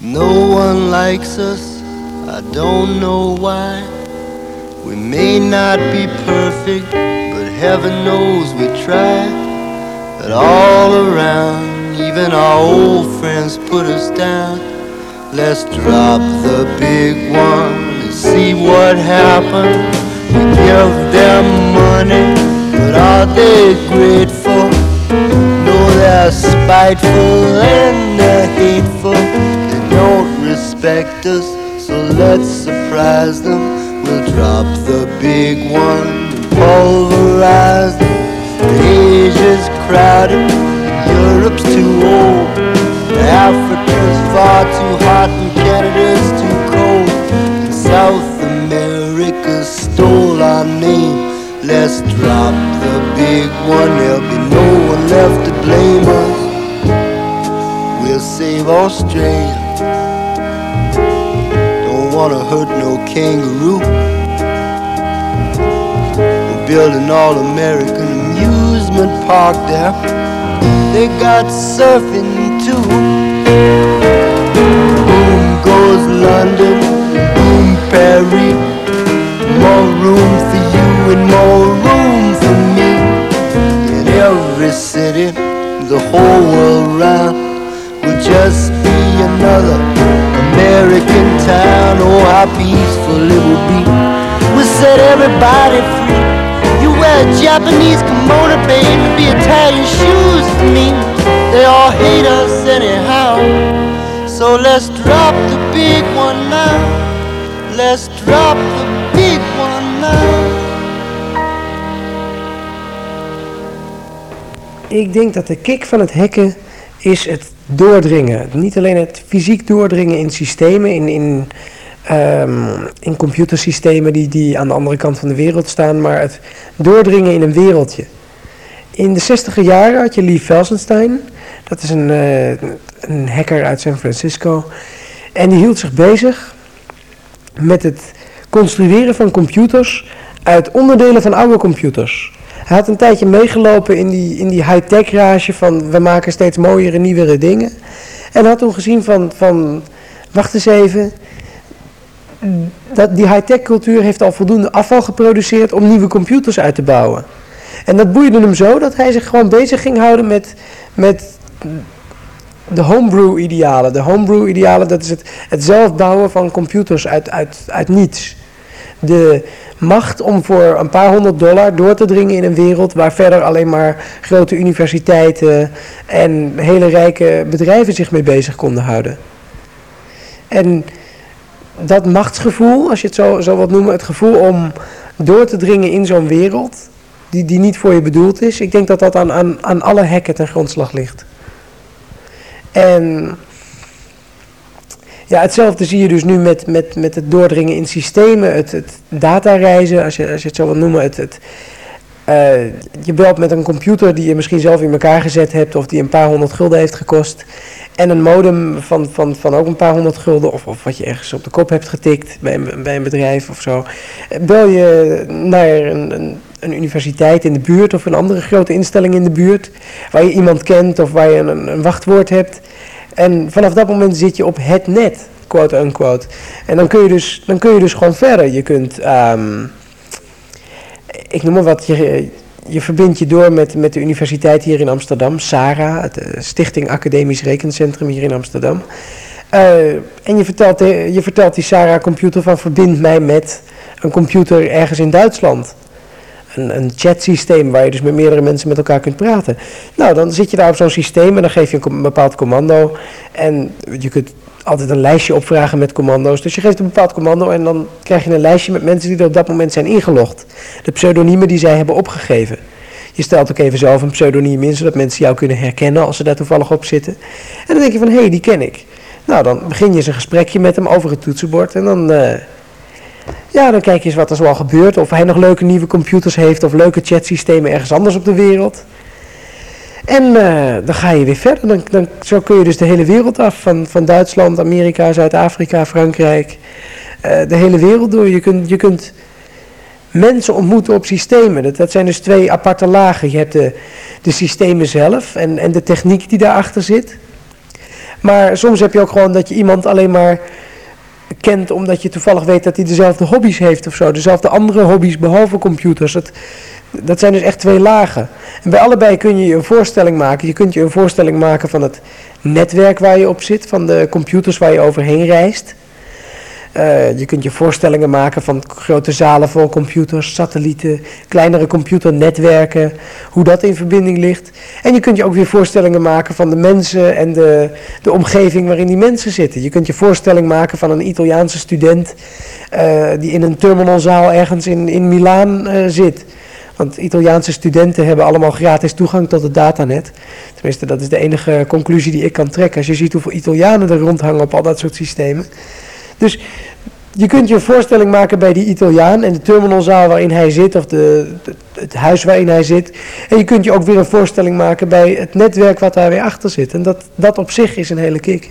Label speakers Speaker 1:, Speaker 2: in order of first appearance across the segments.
Speaker 1: No one likes us, I don't know why. We may not be perfect, but heaven knows we try. But all around, even our old friends put us down. Let's drop the big one and see what happens. We give them money, but are they grateful? No, they're spiteful and they're hateful respect us, so let's surprise them. We'll drop the big one, pulverize them. Asia's crowded, Europe's too old. Africa's far too hot and Canada's too cold. And South America stole our name. Let's drop the big one, there'll be no one left to blame us. We'll save Australia wanna hurt no kangaroo. We're building all American amusement park there. They got surfing too. Boom goes London, boom Paris. More room for you and more room for me. In every city, the whole world round will just be another American town. Oh, how peaceful it will be. We set everybody free. You wear a Japanese kimono, baby, be Italian shoes for me. They all hate us anyhow. So let's drop the big one now. Let's drop the big one now.
Speaker 2: Ik denk dat de kick van het hacken is het doordringen. Niet alleen het fysiek doordringen in systemen, in, in, um, in computersystemen die, die aan de andere kant van de wereld staan, maar het doordringen in een wereldje. In de 60 jaren had je Lee Felsenstein, dat is een, uh, een hacker uit San Francisco, en die hield zich bezig met het construeren van computers uit onderdelen van oude computers. Hij had een tijdje meegelopen in die, in die high-tech rage van we maken steeds mooiere, nieuwere dingen. En had toen gezien van, van wacht eens even, dat die high-tech cultuur heeft al voldoende afval geproduceerd om nieuwe computers uit te bouwen. En dat boeide hem zo dat hij zich gewoon bezig ging houden met, met de homebrew-idealen. De homebrew-idealen, dat is het, het zelf bouwen van computers uit, uit, uit niets. De, macht om voor een paar honderd dollar door te dringen in een wereld waar verder alleen maar grote universiteiten en hele rijke bedrijven zich mee bezig konden houden. En dat machtsgevoel, als je het zo, zo wilt noemen, het gevoel om door te dringen in zo'n wereld die, die niet voor je bedoeld is, ik denk dat dat aan, aan, aan alle hekken ten grondslag ligt. En ja, hetzelfde zie je dus nu met, met, met het doordringen in systemen, het, het datareizen, als je, als je het zo wil noemen. Het, het, uh, je belt met een computer die je misschien zelf in elkaar gezet hebt of die een paar honderd gulden heeft gekost. En een modem van, van, van ook een paar honderd gulden of, of wat je ergens op de kop hebt getikt bij een, bij een bedrijf of zo. Bel je naar een, een, een universiteit in de buurt of een andere grote instelling in de buurt waar je iemand kent of waar je een, een wachtwoord hebt. En vanaf dat moment zit je op het net, quote unquote. En dan kun je dus, dan kun je dus gewoon verder. Je kunt, um, ik noem maar wat, je, je verbindt je door met, met de universiteit hier in Amsterdam, SARA, het eh, Stichting Academisch Rekencentrum hier in Amsterdam. Uh, en je vertelt, je vertelt die SARA-computer van verbind mij met een computer ergens in Duitsland een, een chatsysteem waar je dus met meerdere mensen met elkaar kunt praten. Nou, dan zit je daar op zo'n systeem en dan geef je een bepaald commando. En je kunt altijd een lijstje opvragen met commando's. Dus je geeft een bepaald commando en dan krijg je een lijstje met mensen die er op dat moment zijn ingelogd. De pseudoniemen die zij hebben opgegeven. Je stelt ook even zelf een pseudoniem in, zodat mensen jou kunnen herkennen als ze daar toevallig op zitten. En dan denk je van, hé, hey, die ken ik. Nou, dan begin je eens een gesprekje met hem over het toetsenbord en dan... Uh, ja, dan kijk je eens wat er zoal gebeurt. Of hij nog leuke nieuwe computers heeft of leuke chatsystemen ergens anders op de wereld. En uh, dan ga je weer verder. Dan, dan, zo kun je dus de hele wereld af. Van, van Duitsland, Amerika, Zuid-Afrika, Frankrijk. Uh, de hele wereld door. Je kunt, je kunt mensen ontmoeten op systemen. Dat, dat zijn dus twee aparte lagen. Je hebt de, de systemen zelf en, en de techniek die daarachter zit. Maar soms heb je ook gewoon dat je iemand alleen maar kent omdat je toevallig weet dat hij dezelfde hobby's heeft of zo. Dezelfde andere hobby's behalve computers. Dat, dat zijn dus echt twee lagen. En bij allebei kun je je een voorstelling maken. Je kunt je een voorstelling maken van het netwerk waar je op zit, van de computers waar je overheen reist. Uh, je kunt je voorstellingen maken van grote zalen vol computers, satellieten, kleinere computernetwerken, hoe dat in verbinding ligt. En je kunt je ook weer voorstellingen maken van de mensen en de, de omgeving waarin die mensen zitten. Je kunt je voorstelling maken van een Italiaanse student uh, die in een terminalzaal ergens in, in Milaan uh, zit. Want Italiaanse studenten hebben allemaal gratis toegang tot het datanet. Tenminste, dat is de enige conclusie die ik kan trekken. Als je ziet hoeveel Italianen er rondhangen op al dat soort systemen. Dus je kunt je een voorstelling maken bij die Italiaan en de terminalzaal waarin hij zit, of de, het huis waarin hij zit. En je kunt je ook weer een voorstelling maken bij het netwerk wat daar weer achter zit. En dat, dat op zich is een hele kick.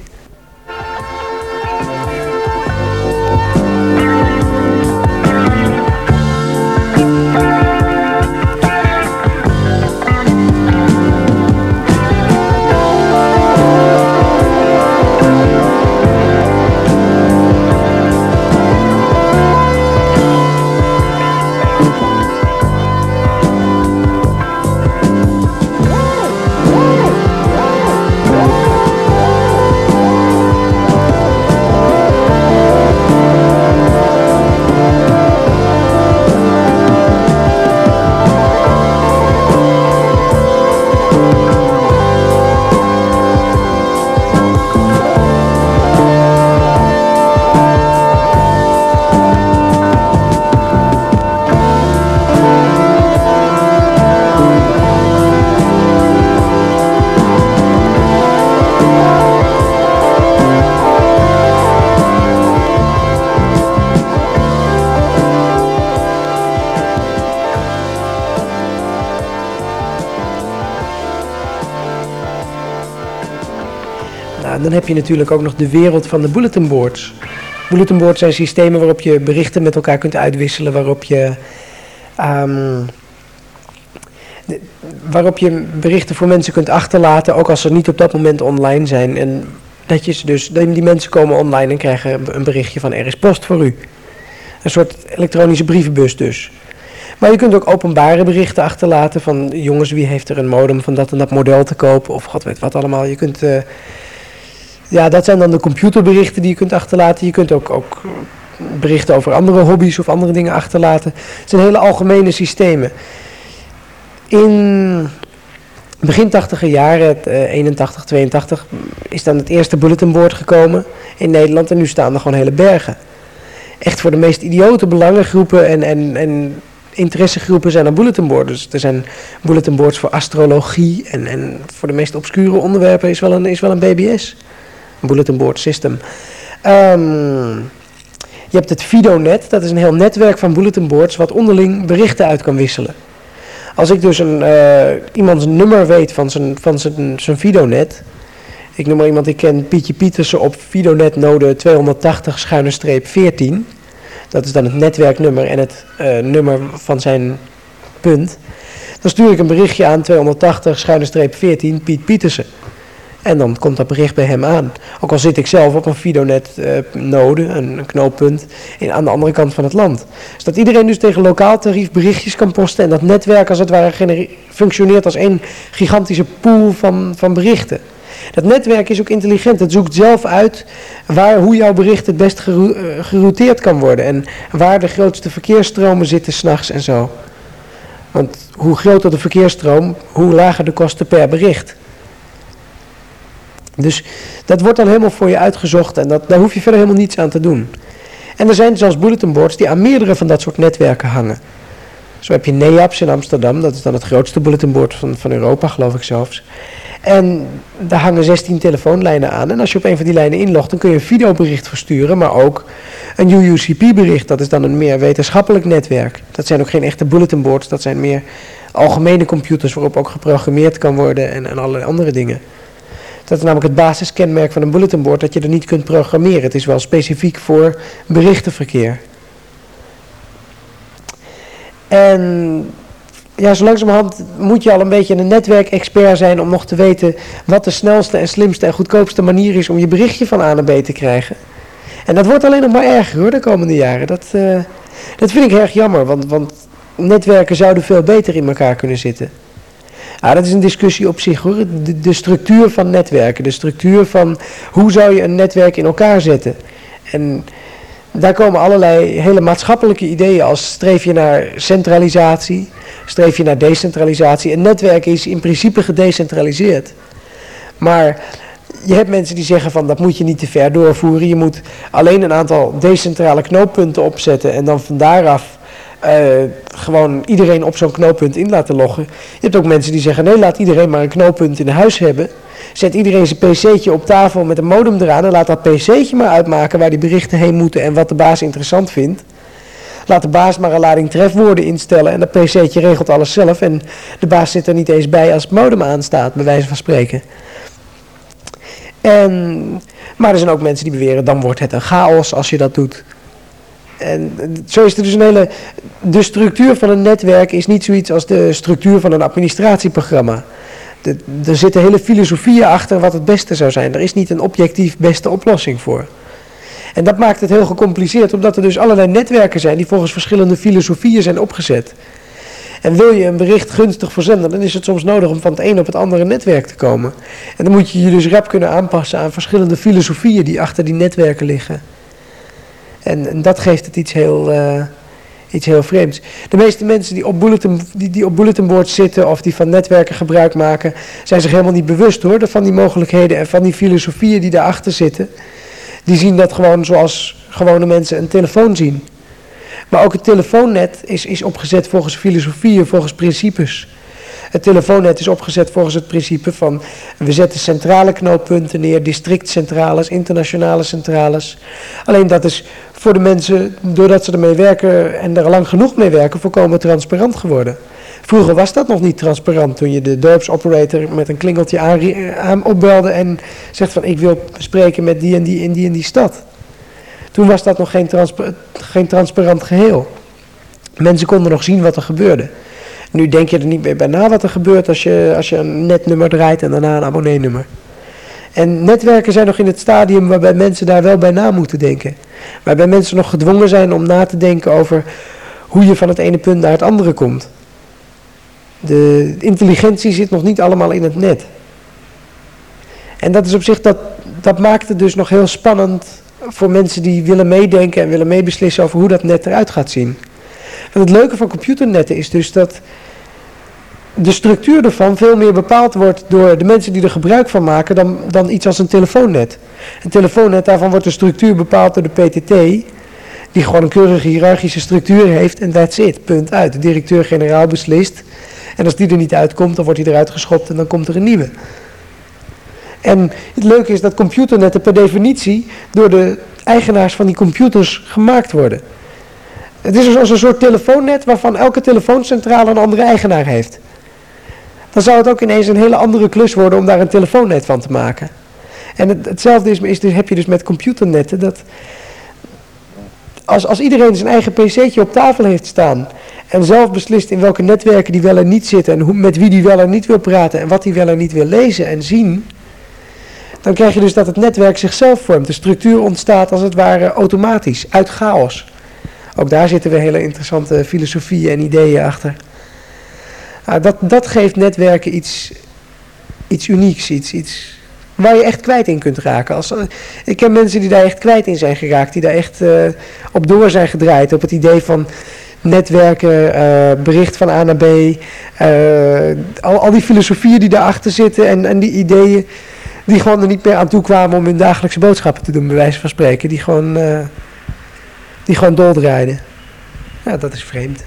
Speaker 2: Heb je natuurlijk ook nog de wereld van de bulletin boards. Bulletin boards zijn systemen waarop je berichten met elkaar kunt uitwisselen, waarop je, um, waarop je berichten voor mensen kunt achterlaten, ook als ze niet op dat moment online zijn. En dat je dus, die mensen komen online en krijgen een berichtje van er is post voor u. Een soort elektronische brievenbus dus. Maar je kunt ook openbare berichten achterlaten van jongens, wie heeft er een modem van dat en dat model te kopen of god weet wat allemaal. Je kunt uh, ja, dat zijn dan de computerberichten die je kunt achterlaten. Je kunt ook, ook berichten over andere hobby's of andere dingen achterlaten. Het zijn hele algemene systemen. In begin 80 jaren, 81, 82, eh, is dan het eerste bulletinboard gekomen in Nederland. En nu staan er gewoon hele bergen. Echt voor de meest idiote belangengroepen en, en, en interessegroepen zijn er bulletinboards. Dus er zijn bulletinboards voor astrologie en, en voor de meest obscure onderwerpen is wel een, is wel een BBS bulletin board system. Um, je hebt het Fidonet, dat is een heel netwerk van bulletin boards wat onderling berichten uit kan wisselen. Als ik dus een, uh, iemands nummer weet van zijn, van zijn, zijn Fidonet, ik noem maar iemand, ik ken Pietje Pietersen op Fidonet node 280 schuine streep 14. Dat is dan het netwerknummer en het uh, nummer van zijn punt. Dan stuur ik een berichtje aan 280 schuine streep 14 Piet Pietersen. En dan komt dat bericht bij hem aan. Ook al zit ik zelf op een Fidonet-node, uh, een, knooppunt, in, aan de andere kant van het land. Dus dat iedereen dus tegen lokaal tarief berichtjes kan posten. En dat netwerk als het ware functioneert als één gigantische pool van, van berichten. Dat netwerk is ook intelligent. Het zoekt zelf uit waar, hoe jouw bericht het best eh, gerouteerd kan worden. En waar de grootste verkeersstromen zitten s'nachts en zo. Want hoe groter de verkeersstroom, hoe lager de kosten per bericht. Dus dat wordt dan helemaal voor je uitgezocht en dat, daar hoef je verder helemaal niets aan te doen. En er zijn zelfs bulletin boards die aan meerdere van dat soort netwerken hangen. Zo heb je NEAPS in Amsterdam, dat is dan het grootste bulletin board van, van Europa, geloof ik zelfs. En daar hangen 16 telefoonlijnen aan. En als je op een van die lijnen inlogt, dan kun je een videobericht versturen, maar ook een UUCP-bericht. Dat is dan een meer wetenschappelijk netwerk. Dat zijn ook geen echte bulletin boards, dat zijn meer algemene computers waarop ook geprogrammeerd kan worden en, en allerlei andere dingen. Dat is namelijk het basiskenmerk van een bulletinboard dat je er niet kunt programmeren. Het is wel specifiek voor berichtenverkeer. En ja, zo langzamerhand moet je al een beetje een netwerkexpert zijn om nog te weten wat de snelste en slimste en goedkoopste manier is om je berichtje van A naar B te krijgen. En dat wordt alleen nog maar erger hoor, de komende jaren. Dat, uh, dat vind ik erg jammer, want, want netwerken zouden veel beter in elkaar kunnen zitten. Ah, dat is een discussie op zich hoor. De, de, structuur van netwerken, de structuur van hoe zou je een netwerk in elkaar zetten. En daar komen allerlei hele maatschappelijke ideeën als streef je naar centralisatie, streef je naar decentralisatie. Een netwerk is in principe gedecentraliseerd. Maar je hebt mensen die zeggen van dat moet je niet te ver doorvoeren. Je moet alleen een aantal decentrale knooppunten opzetten en dan van daaraf uh, gewoon iedereen op zo'n knooppunt in laten loggen. Je hebt ook mensen die zeggen nee, laat iedereen maar een knooppunt in huis hebben. Zet iedereen zijn pc'tje op tafel met een modem eraan en laat dat pc'tje maar uitmaken waar die berichten heen moeten en wat de baas interessant vindt. Laat de baas maar een lading trefwoorden instellen en dat pc'tje regelt alles zelf. En de baas zit er niet eens bij als het modem aanstaat, bij wijze van spreken. En, maar er zijn ook mensen die beweren, dan wordt het een chaos als je dat doet. En zo is er dus een hele. De structuur van een netwerk is niet zoiets als de structuur van een administratieprogramma. De, er zitten hele filosofieën achter wat het beste zou zijn. Er is niet een objectief beste oplossing voor. En dat maakt het heel gecompliceerd, omdat er dus allerlei netwerken zijn die volgens verschillende filosofieën zijn opgezet. En wil je een bericht gunstig verzenden, dan is het soms nodig om van het een op het andere netwerk te komen. En dan moet je je dus rap kunnen aanpassen aan verschillende filosofieën die achter die netwerken liggen. En, dat geeft het iets heel, uh, iets heel vreemds. De meeste mensen die op, bulletin, die, die op bulletinboards zitten of die van netwerken gebruik maken, zijn zich helemaal niet bewust hoor, van die mogelijkheden en van die filosofieën die daarachter zitten. Die zien dat gewoon zoals gewone mensen een telefoon zien. Maar ook het telefoonnet is, is opgezet volgens filosofieën, volgens principes. Het telefoonnet is opgezet volgens het principe van we zetten centrale knooppunten neer, districtcentrales, internationale centrales. Alleen dat is voor de mensen, doordat ze ermee werken en er lang genoeg mee werken, volkomen transparant geworden. Vroeger was dat nog niet transparant toen je de dorpsoperator met een klingeltje aan, opbelde en zegt van ik wil spreken met die en die in die en die stad. Toen was dat nog geen, geen transparant geheel. Mensen konden nog zien wat er gebeurde. Nu denk je er niet meer bij na wat er gebeurt als je, als je een netnummer draait en daarna een abonneenummer. En netwerken zijn nog in het stadium waarbij mensen daar wel bij na moeten denken. Waarbij mensen nog gedwongen zijn om na te denken over hoe je van het ene punt naar het andere komt. De intelligentie zit nog niet allemaal in het net. En dat is op zich, dat, dat maakt het dus nog heel spannend voor mensen die willen meedenken en willen meebeslissen over hoe dat net eruit gaat zien. Het leuke van computernetten is dus dat de structuur ervan veel meer bepaald wordt door de mensen die er gebruik van maken dan, dan iets als een telefoonnet. Een telefoonnet, daarvan wordt de structuur bepaald door de PTT, die gewoon een keurige hiërarchische structuur heeft en that's it, punt uit. De directeur-generaal beslist en als die er niet uitkomt, dan wordt hij eruit geschopt en dan komt er een nieuwe. En het leuke is dat computernetten per definitie door de eigenaars van die computers gemaakt worden. Het is als een soort telefoonnet waarvan elke telefooncentrale een andere eigenaar heeft. Dan zou het ook ineens een hele andere klus worden om daar een telefoonnet van te maken. En het, hetzelfde is, heb je dus met computernetten. Dat als, als iedereen zijn eigen pc'tje op tafel heeft staan en zelf beslist in welke netwerken die wel en niet zitten en hoe, met wie die wel en niet wil praten en wat die wel en niet wil lezen en zien, dan krijg je dus dat het netwerk zichzelf vormt. De structuur ontstaat als het ware automatisch, uit chaos. Ook daar zitten weer hele interessante filosofieën en ideeën achter. Dat, dat geeft netwerken iets, iets unieks, iets, iets waar je echt kwijt in kunt raken. Als, ik ken mensen die daar echt kwijt in zijn geraakt, die daar echt uh, op door zijn gedraaid. Op het idee van netwerken, uh, bericht van A naar B, uh, al, al die filosofieën die daarachter zitten en, en die ideeën die gewoon er niet meer aan toe kwamen om hun dagelijkse boodschappen te doen, bij wijze van spreken. Die gewoon, die gewoon doordraaiden. Ja, dat is vreemd.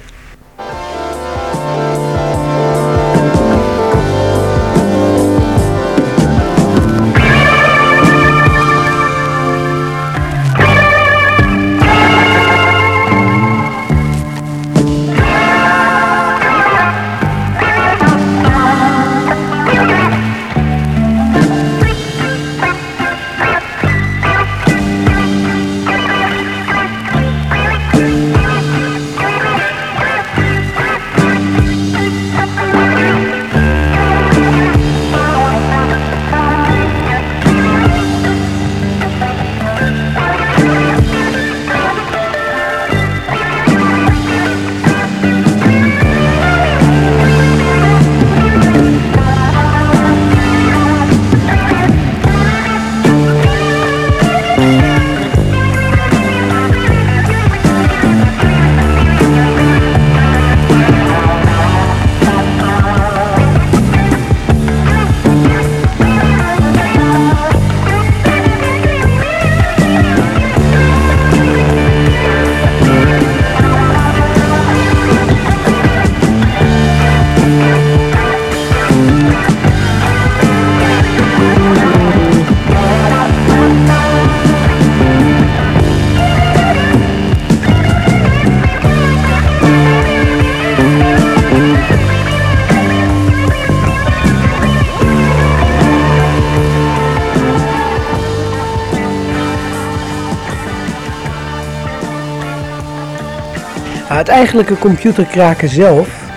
Speaker 2: Eigenlijke computerkraken zelf,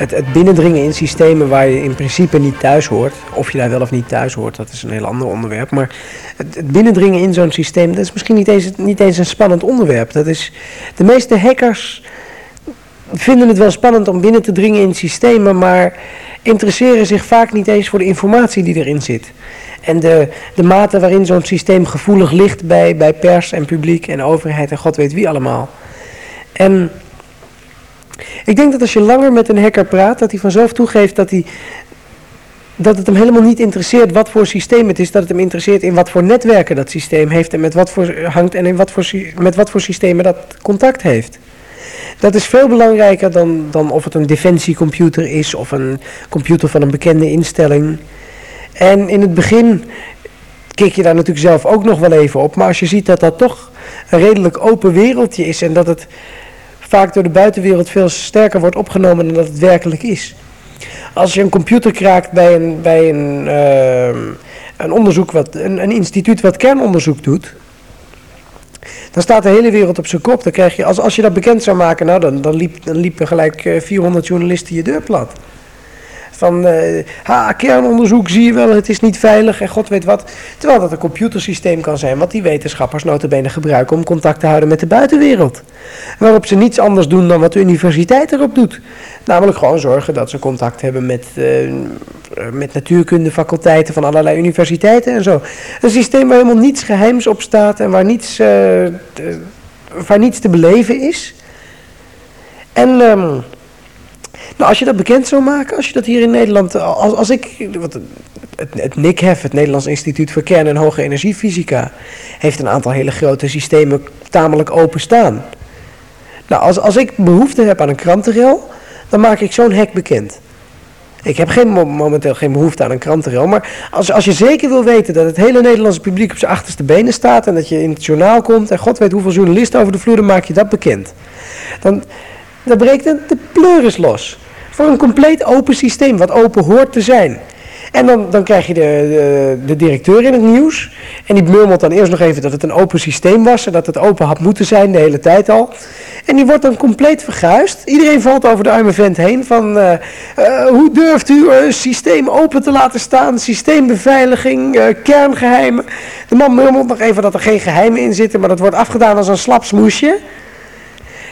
Speaker 2: het, het, binnendringen in systemen waar je in principe niet thuis hoort, of je daar wel of niet thuis hoort, dat is een heel ander onderwerp. Maar het, het binnendringen in zo'n systeem, dat is misschien niet eens, niet eens een spannend onderwerp. Dat is, de meeste hackers vinden het wel spannend om binnen te dringen in systemen, maar interesseren zich vaak niet eens voor de informatie die erin zit. En de, de mate waarin zo'n systeem gevoelig ligt bij, bij pers en publiek en overheid en god weet wie allemaal. En ik denk dat als je langer met een hacker praat, dat hij vanzelf toegeeft dat, hij, dat het hem helemaal niet interesseert wat voor systeem het is. Dat het hem interesseert in wat voor netwerken dat systeem heeft en met wat voor hangt en in wat voor, met wat voor systemen dat contact heeft. Dat is veel belangrijker dan, dan of het een defensiecomputer is of een computer van een bekende instelling. En in het begin keek je daar natuurlijk zelf ook nog wel even op. Maar als je ziet dat dat toch een redelijk open wereldje is en dat het vaak door de buitenwereld veel sterker wordt opgenomen dan dat het werkelijk is. Als je een computer kraakt bij een, bij een, uh, een onderzoek wat, een, een instituut wat kernonderzoek doet, dan staat de hele wereld op zijn kop. Dan krijg je, als, als je dat bekend zou maken, nou, dan, dan, dan liepen gelijk 400 eh, journalisten je deur plat. Van, uh, ha, kernonderzoek, zie je wel, het is niet veilig en god weet wat. Terwijl dat een computersysteem kan zijn wat die wetenschappers notabene gebruiken om contact te houden met de buitenwereld. Waarop ze niets anders doen dan wat de universiteit erop doet. Namelijk gewoon zorgen dat ze contact hebben met, uh, met natuurkundefaculteiten van allerlei universiteiten en zo. Een systeem waar helemaal niets geheims op staat en waar niets, uh, waar niets te beleven is. En... Um, nou, als je dat bekend zou maken, als je dat hier in Nederland, als, als ik, wat, het, het NICHEF, het Nederlands Instituut voor Kern- en Hoge Energiefysica, heeft een aantal hele grote systemen tamelijk open staan. Nou, als, als ik behoefte heb aan een krantenrel, dan maak ik zo'n hack bekend. Ik heb geen, momenteel geen behoefte aan een krantenrel, maar als, als je zeker wil weten dat het hele Nederlandse publiek op zijn achterste benen staat en dat je in het journaal komt en god weet hoeveel journalisten over de vloer, dan maak je dat bekend. Dan, dan breekt de, pleuris los. Voor een compleet open systeem, wat open hoort te zijn. En dan, dan krijg je de, de, directeur in het nieuws. En die murmelt dan eerst nog even dat het een open systeem was. En dat het open had moeten zijn de hele tijd al. En die wordt dan compleet verguisd. Iedereen valt over de arme vent heen. Van uh, uh, hoe durft u een systeem open te laten staan? Systeembeveiliging, kerngeheimen. De man murmelt nog even dat er geen geheimen in zitten. Maar dat wordt afgedaan als een slap smoesje.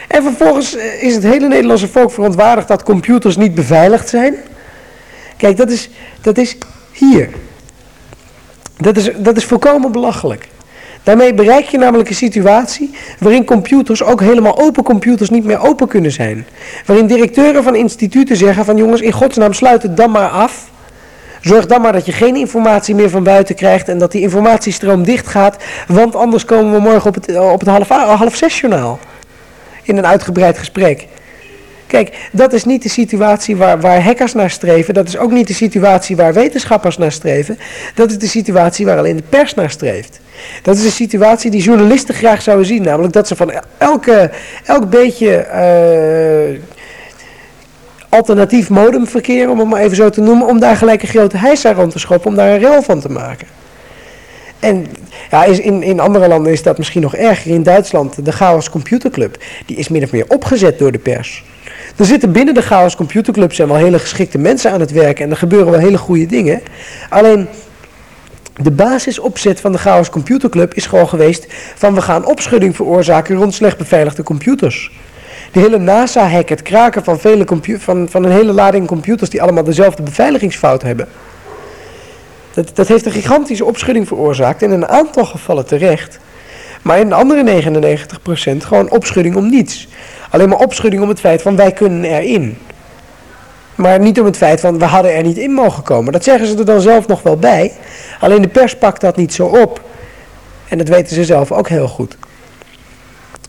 Speaker 2: En vervolgens eh, is het hele Nederlandse volk verontwaardigd dat computers niet beveiligd zijn. Kijk, dat is, dat is hier. Dat is, dat is volkomen belachelijk. Daarmee bereik je namelijk een situatie waarin computers, ook helemaal open computers, niet meer open kunnen zijn. Waarin directeuren van instituten zeggen van jongens, in godsnaam sluit het dan maar af. Zorg dan maar dat je geen informatie meer van buiten krijgt en dat die informatiestroom dicht gaat, want anders komen we morgen op het, op het half, half zes journaal in een uitgebreid gesprek. Kijk, dat is niet de situatie waar, waar hackers naar streven. Dat is ook niet de situatie waar wetenschappers naar streven. Dat is de situatie waar alleen de pers naar streeft. Dat is de situatie die journalisten graag zouden zien. Namelijk dat ze van elke, elk beetje uh, alternatief modemverkeer, om het maar even zo te noemen, om daar gelijk een grote heisa rond te schoppen, om daar een rel van te maken. En ja, in, in andere landen is dat misschien nog erger. In Duitsland, de Chaos Computer Club, die is min of meer opgezet door de pers. Er zitten binnen de Chaos Computer Club zijn wel hele geschikte mensen aan het werken en er gebeuren wel hele goede dingen. Alleen de basisopzet van de Chaos Computer Club is gewoon geweest van we gaan opschudding veroorzaken rond slecht beveiligde computers. De hele NASA-hack, het kraken van, vele van, van een hele lading computers die allemaal dezelfde beveiligingsfout hebben. Dat, dat heeft een gigantische opschudding veroorzaakt in een aantal gevallen terecht. Maar in de andere 99% gewoon opschudding om niets. Alleen maar opschudding om het feit van wij kunnen erin. Maar niet om het feit van we hadden er niet in mogen komen. Dat zeggen ze er dan zelf nog wel bij. Alleen de pers pakt dat niet zo op. En dat weten ze zelf ook heel goed.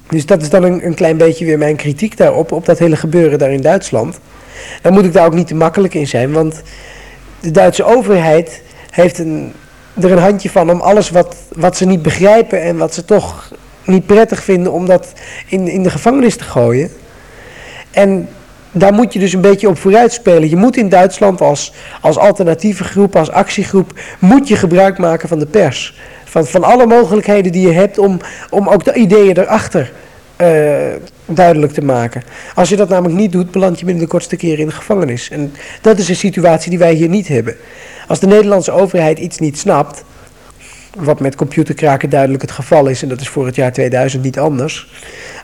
Speaker 2: Dus dat is dan een, een klein beetje weer mijn kritiek daarop, op dat hele gebeuren daar in Duitsland. Dan moet ik daar ook niet te makkelijk in zijn, want de Duitse overheid heeft een, er een handje van om alles wat, wat ze niet begrijpen en wat ze toch niet prettig vinden om dat in, in de gevangenis te gooien. En daar moet je dus een beetje op vooruit spelen. Je moet in Duitsland als, als alternatieve groep, als actiegroep, moet je gebruik maken van de pers. Van, van alle mogelijkheden die je hebt om, om ook de ideeën erachter uh, duidelijk te maken. Als je dat namelijk niet doet, beland je binnen de kortste keer in de gevangenis. En dat is een situatie die wij hier niet hebben. Als de Nederlandse overheid iets niet snapt, wat met computerkraken duidelijk het geval is, en dat is voor het jaar 2000 niet anders.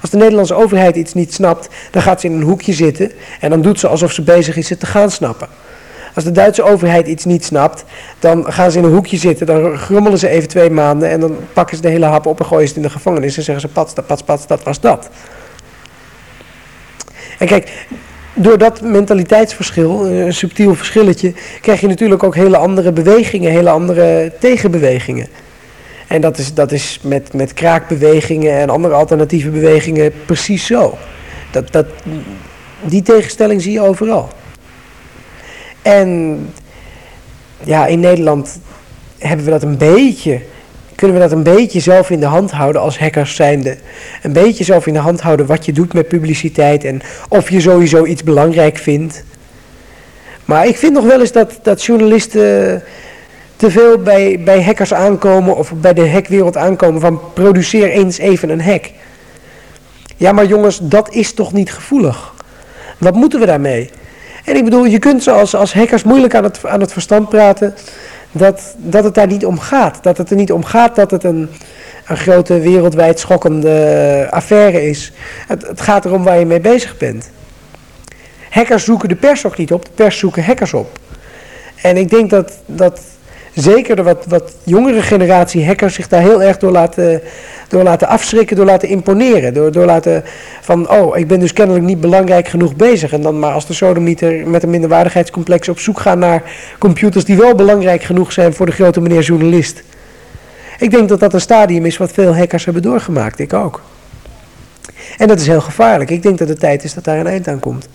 Speaker 2: Als de Nederlandse overheid iets niet snapt, dan gaat ze in een hoekje zitten en dan doet ze alsof ze bezig is het te gaan snappen. Als de Duitse overheid iets niet snapt, dan gaan ze in een hoekje zitten, dan grummelen ze even twee maanden en dan pakken ze de hele hap op en gooien ze in de gevangenis en zeggen ze pats, pats, pats, dat was dat. En kijk, door dat mentaliteitsverschil, een subtiel verschilletje, krijg je natuurlijk ook hele andere bewegingen, hele andere tegenbewegingen. En dat is, dat is met, met kraakbewegingen en andere alternatieve bewegingen precies zo. Dat, dat, die tegenstelling zie je overal. En ja, in Nederland hebben we dat een beetje, kunnen we dat een beetje zelf in de hand houden als hackers zijnde. Een beetje zelf in de hand houden wat je doet met publiciteit en of je sowieso iets belangrijk vindt. Maar ik vind nog wel eens dat, dat journalisten te veel bij, bij hackers aankomen of bij de hackwereld aankomen van produceer eens even een hack. Ja, maar jongens, dat is toch niet gevoelig? Wat moeten we daarmee? En ik bedoel, je kunt zoals als hackers moeilijk aan het, aan het verstand praten dat, dat het daar niet om gaat. Dat het er niet om gaat dat het een, een grote wereldwijd schokkende affaire is. Het, het gaat erom waar je mee bezig bent. Hackers zoeken de pers ook niet op, de pers zoeken hackers op. En ik denk dat, dat zeker de wat, wat jongere generatie hackers zich daar heel erg door laten, door laten afschrikken, door laten imponeren. Door, door laten van, oh, ik ben dus kennelijk niet belangrijk genoeg bezig. En dan maar als de sodemieter met een minderwaardigheidscomplex op zoek gaan naar computers die wel belangrijk genoeg zijn voor de grote meneer journalist. Ik denk dat dat een stadium is wat veel hackers hebben doorgemaakt, ik ook. En dat is heel gevaarlijk. Ik denk dat het tijd is dat daar een eind aan komt.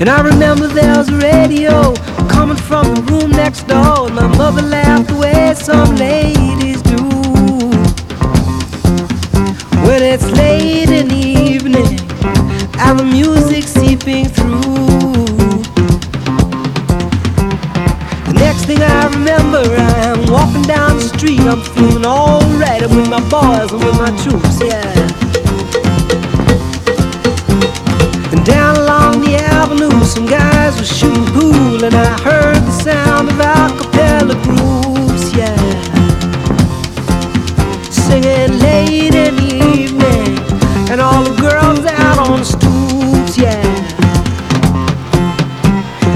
Speaker 3: And I remember there was a radio coming from the room next door. And my mother laughed the way some ladies do. When it's late in the evening, and the music seeping through. The next thing I remember, I'm walking down the street. I'm feeling alright. I'm with my boys and with my troops, yeah. And down along I knew some guys were shooting pool, and I heard the sound of acapella grooves, yeah. Singing late in the evening, and all the girls out on the stoops, yeah.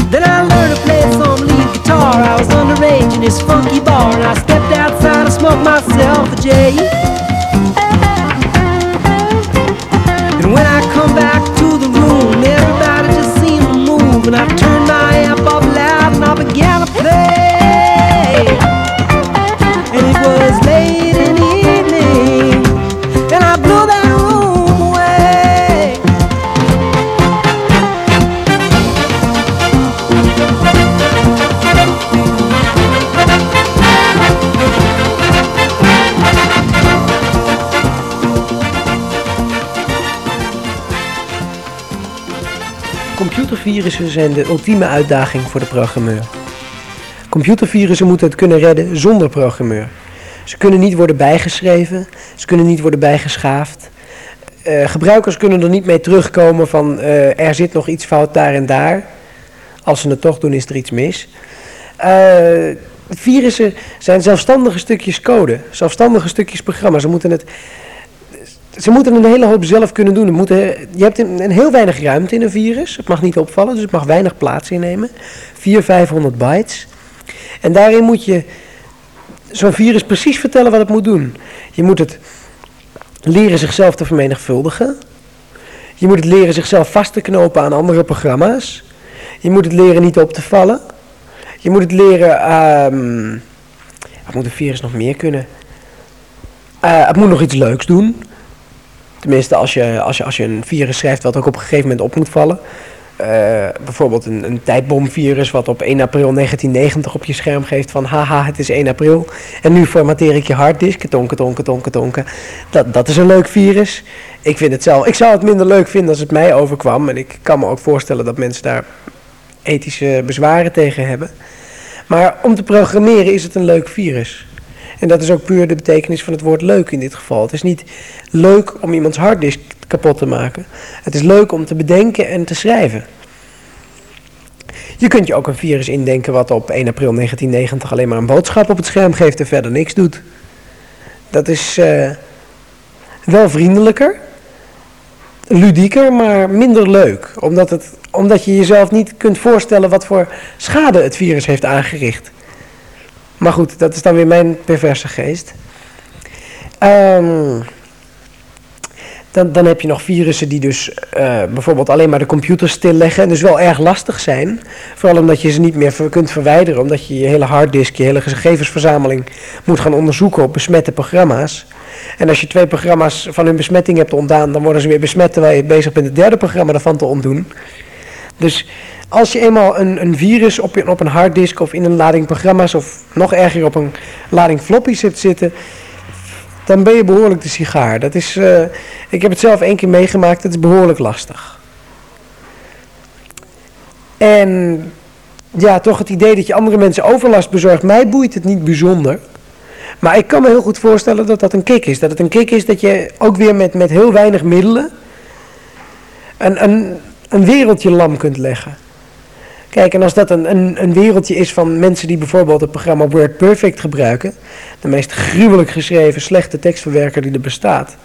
Speaker 3: Then I learned to play some lead guitar. I was underage in this funky bar, and I stepped outside and smoked myself a J.
Speaker 2: Computervirussen zijn de ultieme uitdaging voor de programmeur. Computervirussen moeten het kunnen redden zonder programmeur. Ze kunnen niet worden bijgeschreven, ze kunnen niet worden bijgeschaafd. Uh, gebruikers kunnen er niet mee terugkomen van uh, er zit nog iets fout daar en daar. Als ze het toch doen is er iets mis. Uh, virussen zijn zelfstandige stukjes code, zelfstandige stukjes programma. Ze moeten het ze moeten een hele hoop zelf kunnen doen. Moeten, je hebt een, heel weinig ruimte in een virus. Het mag niet opvallen, dus het mag weinig plaats innemen. 400, 500 bytes. En daarin moet je zo'n virus precies vertellen wat het moet doen. Je moet het leren zichzelf te vermenigvuldigen. Je moet het leren zichzelf vast te knopen aan andere programma's. Je moet het leren niet op te vallen. Je moet het leren... Um, wat moet een virus nog meer kunnen? Uh, het moet nog iets leuks doen. Tenminste, als je, als, je, als je een virus schrijft wat ook op een gegeven moment op moet vallen. Uh, bijvoorbeeld een, een tijdbomvirus wat op 1 april 1990 op je scherm geeft van haha, het is 1 april. En nu formateer ik je harddisk, tonken, tonken, tonken, tonken. Dat, dat is een leuk virus. Ik vind het zelf, ik zou het minder leuk vinden als het mij overkwam. En ik kan me ook voorstellen dat mensen daar ethische bezwaren tegen hebben. Maar om te programmeren is het een leuk virus. En dat is ook puur de betekenis van het woord leuk in dit geval. Het is niet leuk om iemands harddisk kapot te maken. Het is leuk om te bedenken en te schrijven. Je kunt je ook een virus indenken wat op 1 april 1990 alleen maar een boodschap op het scherm geeft en verder niks doet. Dat is uh, wel vriendelijker, ludieker, maar minder leuk. Omdat, het, omdat je jezelf niet kunt voorstellen wat voor schade het virus heeft aangericht. Maar goed, dat is dan weer mijn perverse geest. Um, dan, dan heb je nog virussen die dus uh, bijvoorbeeld alleen maar de computer stilleggen. En dus wel erg lastig zijn. Vooral omdat je ze niet meer kunt verwijderen. Omdat je je hele harddisk, je hele gegevensverzameling moet gaan onderzoeken op besmette programma's. En als je twee programma's van hun besmetting hebt ontdaan, dan worden ze weer besmet terwijl je bezig bent het derde programma ervan te ontdoen. Dus als je eenmaal een, een virus op, je, op een harddisk of in een lading programma's of nog erger op een lading floppies hebt zitten, dan ben je behoorlijk de sigaar. Dat is, uh, ik heb het zelf één keer meegemaakt, het is behoorlijk lastig. En ja, toch het idee dat je andere mensen overlast bezorgt, mij boeit het niet bijzonder. Maar ik kan me heel goed voorstellen dat dat een kick is. Dat het een kick is dat je ook weer met, met heel weinig middelen een, een, een wereldje lam kunt leggen. Kijk, en als dat een, een, een wereldje is van mensen die bijvoorbeeld het programma WordPerfect gebruiken, de meest gruwelijk geschreven, slechte tekstverwerker die er bestaat,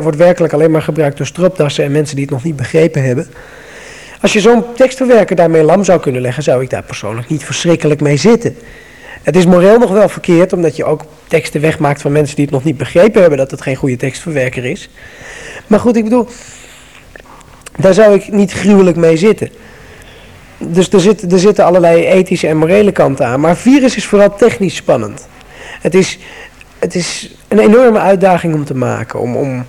Speaker 2: wordt werkelijk alleen maar gebruikt door stropdassen en mensen die het nog niet begrepen hebben. Als je zo'n tekstverwerker daarmee lam zou kunnen leggen, zou ik daar persoonlijk niet verschrikkelijk mee zitten. Het is moreel nog wel verkeerd, omdat je ook teksten wegmaakt van mensen die het nog niet begrepen hebben dat het geen goede tekstverwerker is. Maar goed, ik bedoel, daar zou ik niet gruwelijk mee zitten dus er, er zitten allerlei ethische en morele kanten aan. Maar virus is vooral technisch spannend. Het is, het is een enorme uitdaging om te maken. Om, om,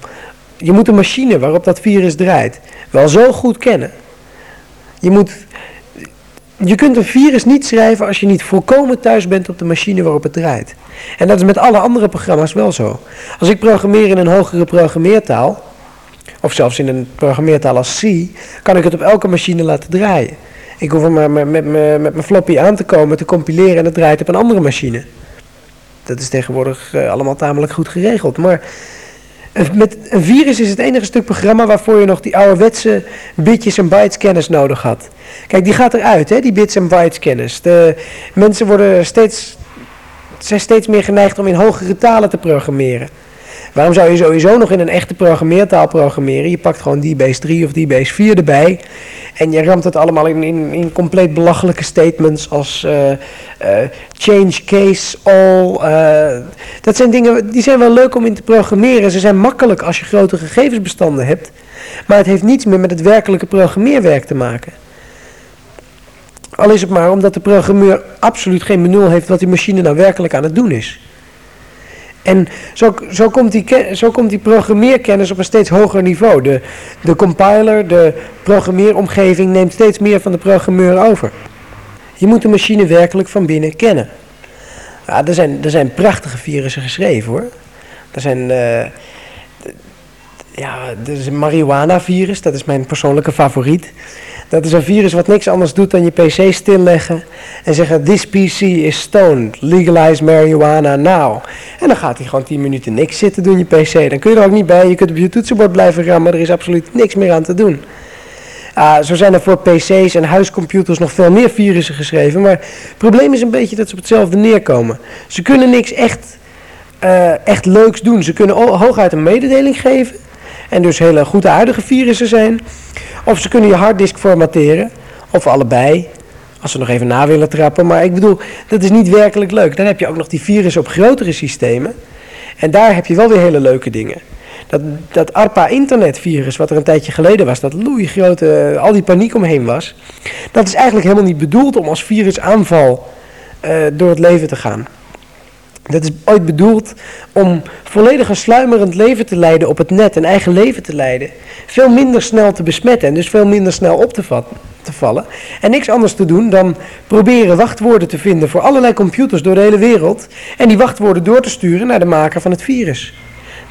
Speaker 2: je moet de machine waarop dat virus draait wel zo goed kennen. Je, moet, je kunt een virus niet schrijven als je niet volkomen thuis bent op de machine waarop het draait. En dat is met alle andere programma's wel zo. Als ik programmeer in een hogere programmeertaal, of zelfs in een programmeertaal als C, kan ik het op elke machine laten draaien. Ik hoef maar met, met, met, mijn floppy aan te komen, te compileren en het draait op een andere machine. Dat is tegenwoordig uh, allemaal tamelijk goed geregeld. Maar met een virus is het enige stuk programma waarvoor je nog die ouderwetse bitjes en bytes kennis nodig had. Kijk, die gaat eruit, hè, die bits en bytes kennis. De mensen worden steeds, zijn steeds meer geneigd om in hogere talen te programmeren. Waarom zou je sowieso nog in een echte programmeertaal programmeren? Je pakt gewoon DBase 3 of DBase 4 erbij. En je ramt het allemaal in, in, in compleet belachelijke statements als uh, uh, change case all. Uh, dat zijn dingen die zijn wel leuk om in te programmeren. Ze zijn makkelijk als je grote gegevensbestanden hebt. Maar het heeft niets meer met het werkelijke programmeerwerk te maken. Al is het maar omdat de programmeur absoluut geen benul heeft wat die machine nou werkelijk aan het doen is. En zo, zo, komt die, zo komt die programmeerkennis op een steeds hoger niveau. De, de compiler, de programmeeromgeving neemt steeds meer van de programmeur over. Je moet de machine werkelijk van binnen kennen. Ja, er, zijn, er zijn prachtige virussen geschreven hoor. Er zijn, uh, ja, er is een marihuana-virus, dat is mijn persoonlijke favoriet. Dat is een virus wat niks anders doet dan je PC stilleggen en zeggen: This PC is stoned, legalize marijuana now. En dan gaat hij gewoon 10 minuten niks zitten doen, je PC. Dan kun je er ook niet bij, je kunt op je toetsenbord blijven rammen, er is absoluut niks meer aan te doen. Uh, zo zijn er voor PC's en huiscomputers nog veel meer virussen geschreven. Maar het probleem is een beetje dat ze op hetzelfde neerkomen. Ze kunnen niks echt, uh, echt leuks doen. Ze kunnen hooguit een mededeling geven. En dus hele goede aardige virussen zijn. Of ze kunnen je harddisk formateren. Of allebei. Als ze nog even na willen trappen. Maar ik bedoel, dat is niet werkelijk leuk. Dan heb je ook nog die virussen op grotere systemen. En daar heb je wel weer hele leuke dingen. Dat, dat ARPA-internetvirus, wat er een tijdje geleden was, dat grote, al die paniek omheen was, dat is eigenlijk helemaal niet bedoeld om als virusaanval uh, door het leven te gaan. Dat is ooit bedoeld om volledig een sluimerend leven te leiden op het net, een eigen leven te leiden. Veel minder snel te besmetten en dus veel minder snel op te, te vallen. En niks anders te doen dan proberen wachtwoorden te vinden voor allerlei computers door de hele wereld. En die wachtwoorden door te sturen naar de maker van het virus.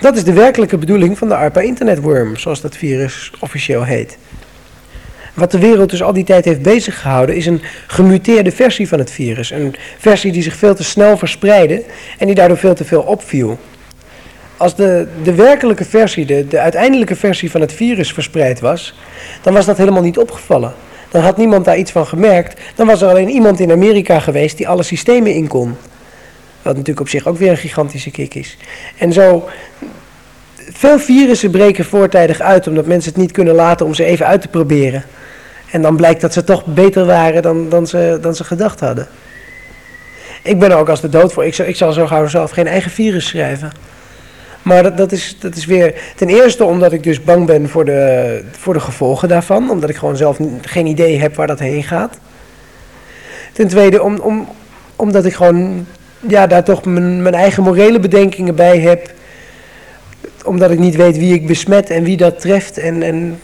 Speaker 2: Dat is de werkelijke bedoeling van de ARPA internetworm, zoals dat virus officieel heet. Wat de wereld dus al die tijd heeft bezig gehouden, is een gemuteerde versie van het virus. Een versie die zich veel te snel verspreidde en die daardoor veel te veel opviel. Als de, de werkelijke versie, de, de uiteindelijke versie van het virus verspreid was, dan was dat helemaal niet opgevallen. Dan had niemand daar iets van gemerkt. Dan was er alleen iemand in Amerika geweest die alle systemen in kon. Wat natuurlijk op zich ook weer een gigantische kick is. En zo, veel virussen breken voortijdig uit omdat mensen het niet kunnen laten om ze even uit te proberen. En dan blijkt dat ze toch beter waren dan, dan, ze, dan ze gedacht hadden. Ik ben er ook als de dood voor. Ik zal, ik zal zo gauw zelf geen eigen virus schrijven. Maar dat, dat, is, dat is weer ten eerste omdat ik dus bang ben voor de, voor de gevolgen daarvan. Omdat ik gewoon zelf geen idee heb waar dat heen gaat. Ten tweede om, om, omdat ik gewoon ja, daar toch mijn, mijn eigen morele bedenkingen bij heb. Omdat ik niet weet wie ik besmet en wie dat treft. En, en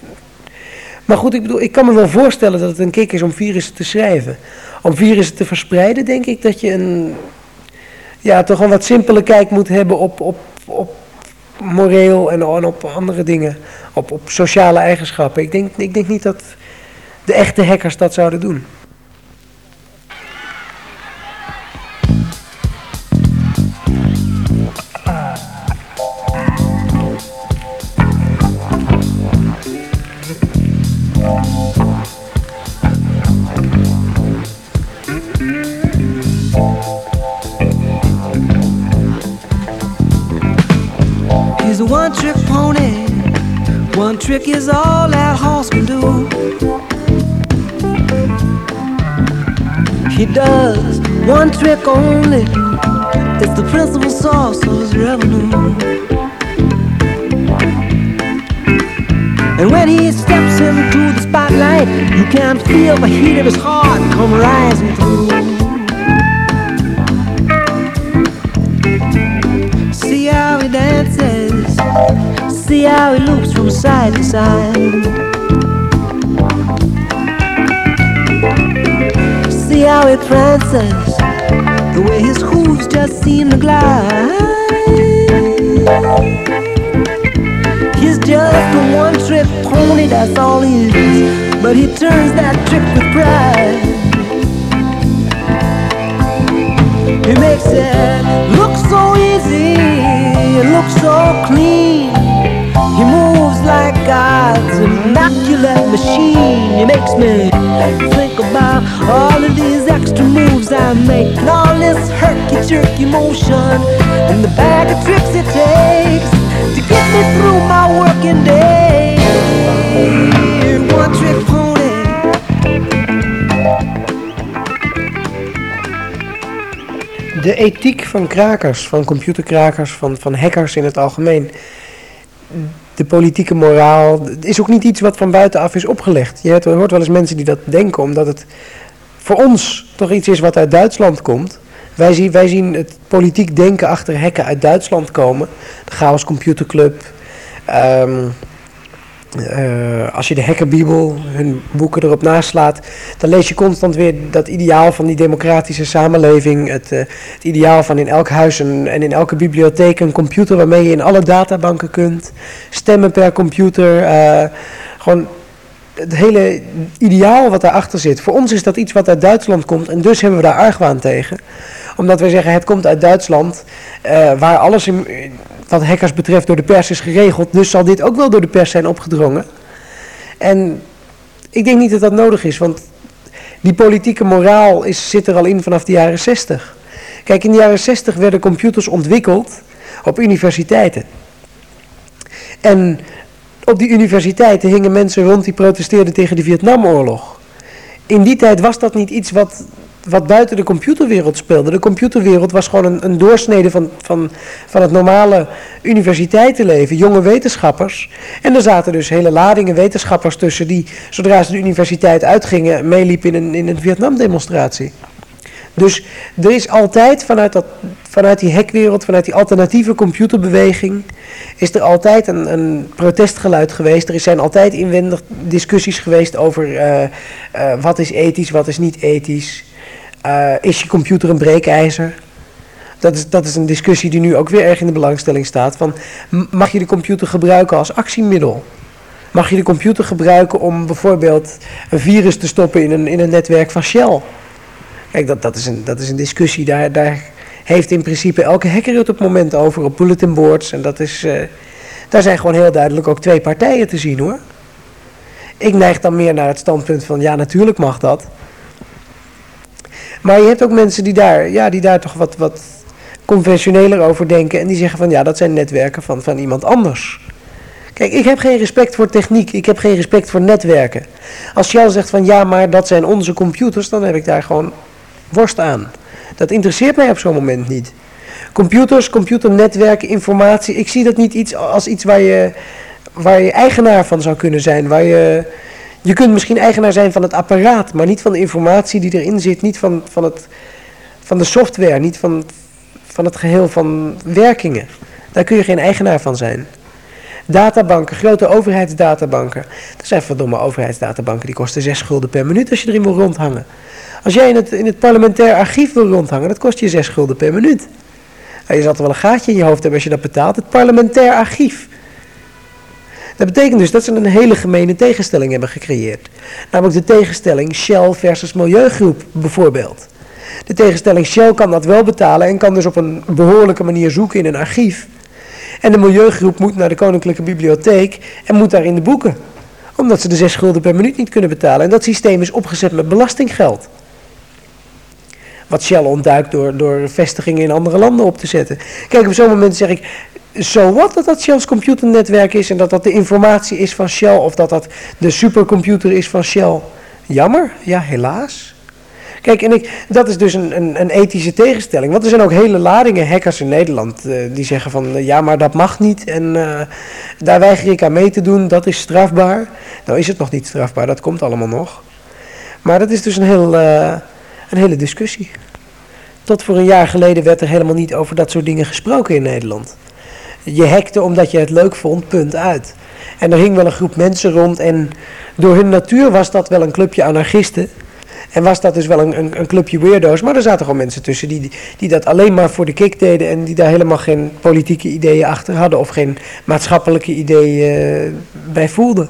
Speaker 2: maar goed, ik bedoel, ik kan me wel voorstellen dat het een kick is om virussen te schrijven. Om virussen te verspreiden, denk ik dat je een, ja, toch een wat simpele kijk moet hebben op, op, op moreel en, op andere dingen. Op, op sociale eigenschappen. Ik denk, ik denk niet dat de echte hackers dat zouden doen. Trick is all that horse can do. He does one trick only. It's the principal source of his revenue. And when he steps into the spotlight, you can feel the heat of his heart come rising through. See how he dances see how he loops from side to side. See how he prances, the way his hooves just seem to glide. He's just a one trick pony, that's all he is. But he turns that trick with pride. He makes it look so easy, it looks so clean. He moves like God's immaculate machine. He makes me think about all of these extra moves I make, and all this herky jerky motion, and the bag of tricks it takes to get me through my working day. One trick pony. De ethiek van krakers, van computerkrakers, van, van hackers in het algemeen politieke moraal. Het is ook niet iets wat van buitenaf is opgelegd. Je hoort wel eens mensen die dat denken, omdat het voor ons toch iets is wat uit Duitsland komt. Wij zien, wij zien het politiek denken achter hekken uit Duitsland komen. De Chaos Computer Club. Um, eh, als je de Hackerbibel, hun boeken erop naslaat, dan lees je constant weer dat ideaal van die democratische samenleving. Het, eh, het ideaal van in elk huis en in elke bibliotheek een computer waarmee je in alle databanken kunt. Stemmen per computer. Uh, gewoon het hele ideaal wat daarachter zit. Voor ons is dat iets wat uit Duitsland komt en dus hebben we daar argwaan tegen. Omdat wij zeggen het komt uit Duitsland, waar alles in, wat hackers betreft door de pers is geregeld. Dus zal dit ook wel door de pers zijn opgedrongen. En ik denk niet dat dat nodig is, want die politieke moraal is, zit er al in vanaf de jaren 60. Kijk, in de jaren 60 werden computers ontwikkeld op universiteiten. En op die universiteiten hingen mensen rond die protesteerden tegen de Vietnamoorlog. In die tijd was dat niet iets wat, wat buiten de computerwereld speelde. De computerwereld was gewoon een, een doorsnede van, van, van het normale universiteitenleven. Jonge wetenschappers. En er zaten dus hele ladingen wetenschappers tussen die, zodra ze de universiteit uitgingen, meeliepen in een, in een Vietnam-demonstratie. Dus er is altijd vanuit, dat, vanuit die hackwereld, vanuit die alternatieve computerbeweging, is er altijd een, een protestgeluid geweest. Er zijn altijd inwendig discussies geweest over uh, uh, wat is ethisch, wat is niet ethisch. Uh, is je computer een breekijzer? Dat is, dat is een discussie die nu ook weer erg in de belangstelling staat. Van, mag je de computer gebruiken als actiemiddel? Mag je de computer gebruiken om bijvoorbeeld een virus te stoppen in een, in een netwerk van Shell? Kijk, dat, dat, is, een, dat is een discussie. Daar, daar heeft in principe elke hacker het op het moment over op bulletin boards. En dat is, uh, daar zijn gewoon heel duidelijk ook twee partijen te zien hoor. Ik neig dan meer naar het standpunt van ja, natuurlijk mag dat. Maar je hebt ook mensen die daar, ja, die daar toch wat, wat conventioneler over denken. En die zeggen van ja, dat zijn netwerken van, van iemand anders. Kijk, ik heb geen respect voor techniek. Ik heb geen respect voor netwerken. Als Shell zegt van ja, maar dat zijn onze computers, dan heb ik daar gewoon worst aan. Dat interesseert mij op zo'n moment niet. Computers, computernetwerken, informatie. Ik zie dat niet iets als iets waar je, waar je eigenaar van zou kunnen zijn. Waar je je kunt misschien eigenaar zijn van het apparaat, maar niet van de informatie die erin zit, niet van, van, het, van de software, niet van, van het geheel van werkingen. Daar kun je geen eigenaar van zijn. Databanken, grote overheidsdatabanken. Er zijn verdomme overheidsdatabanken die kosten 6 gulden per minuut als je erin wil rondhangen. Als jij in het, in het parlementair archief wil rondhangen, dat kost je 6 gulden per minuut. je zal er wel een gaatje in je hoofd hebben als je dat betaalt. Het parlementair archief. Dat betekent dus dat ze een hele gemene tegenstelling hebben gecreëerd. Namelijk de tegenstelling Shell versus Milieugroep bijvoorbeeld. De tegenstelling Shell kan dat wel betalen en kan dus op een behoorlijke manier zoeken in een archief. En de Milieugroep moet naar de Koninklijke Bibliotheek en moet daar in de boeken. Omdat ze de 6 gulden per minuut niet kunnen betalen. En dat systeem is opgezet met belastinggeld. Wat Shell ontduikt door, door vestigingen in andere landen op te zetten. Kijk, op zo'n moment zeg ik, zo wat dat dat Shell's computernetwerk is en dat dat de informatie is van Shell of dat dat de supercomputer is van Shell. Jammer, ja helaas. Kijk, en ik, dat is dus een, een, een, ethische tegenstelling. Want er zijn ook hele ladingen hackers in Nederland uh, die zeggen van uh, ja, maar dat mag niet en uh, daar weiger ik aan mee te doen, dat is strafbaar. Nou is het nog niet strafbaar, dat komt allemaal nog. Maar dat is dus een, heel, een hele discussie. Tot voor een jaar geleden werd er helemaal niet over dat soort dingen gesproken in Nederland. Je hackte omdat je het leuk vond, punt uit. En er hing wel een groep mensen rond en door hun natuur was dat wel een clubje anarchisten. En was dat dus wel een, een, een, clubje weirdo's. Maar er zaten gewoon mensen tussen die, die dat alleen maar voor de kick deden. En die daar helemaal geen politieke ideeën achter hadden. Of geen maatschappelijke ideeën uh, bij voelden.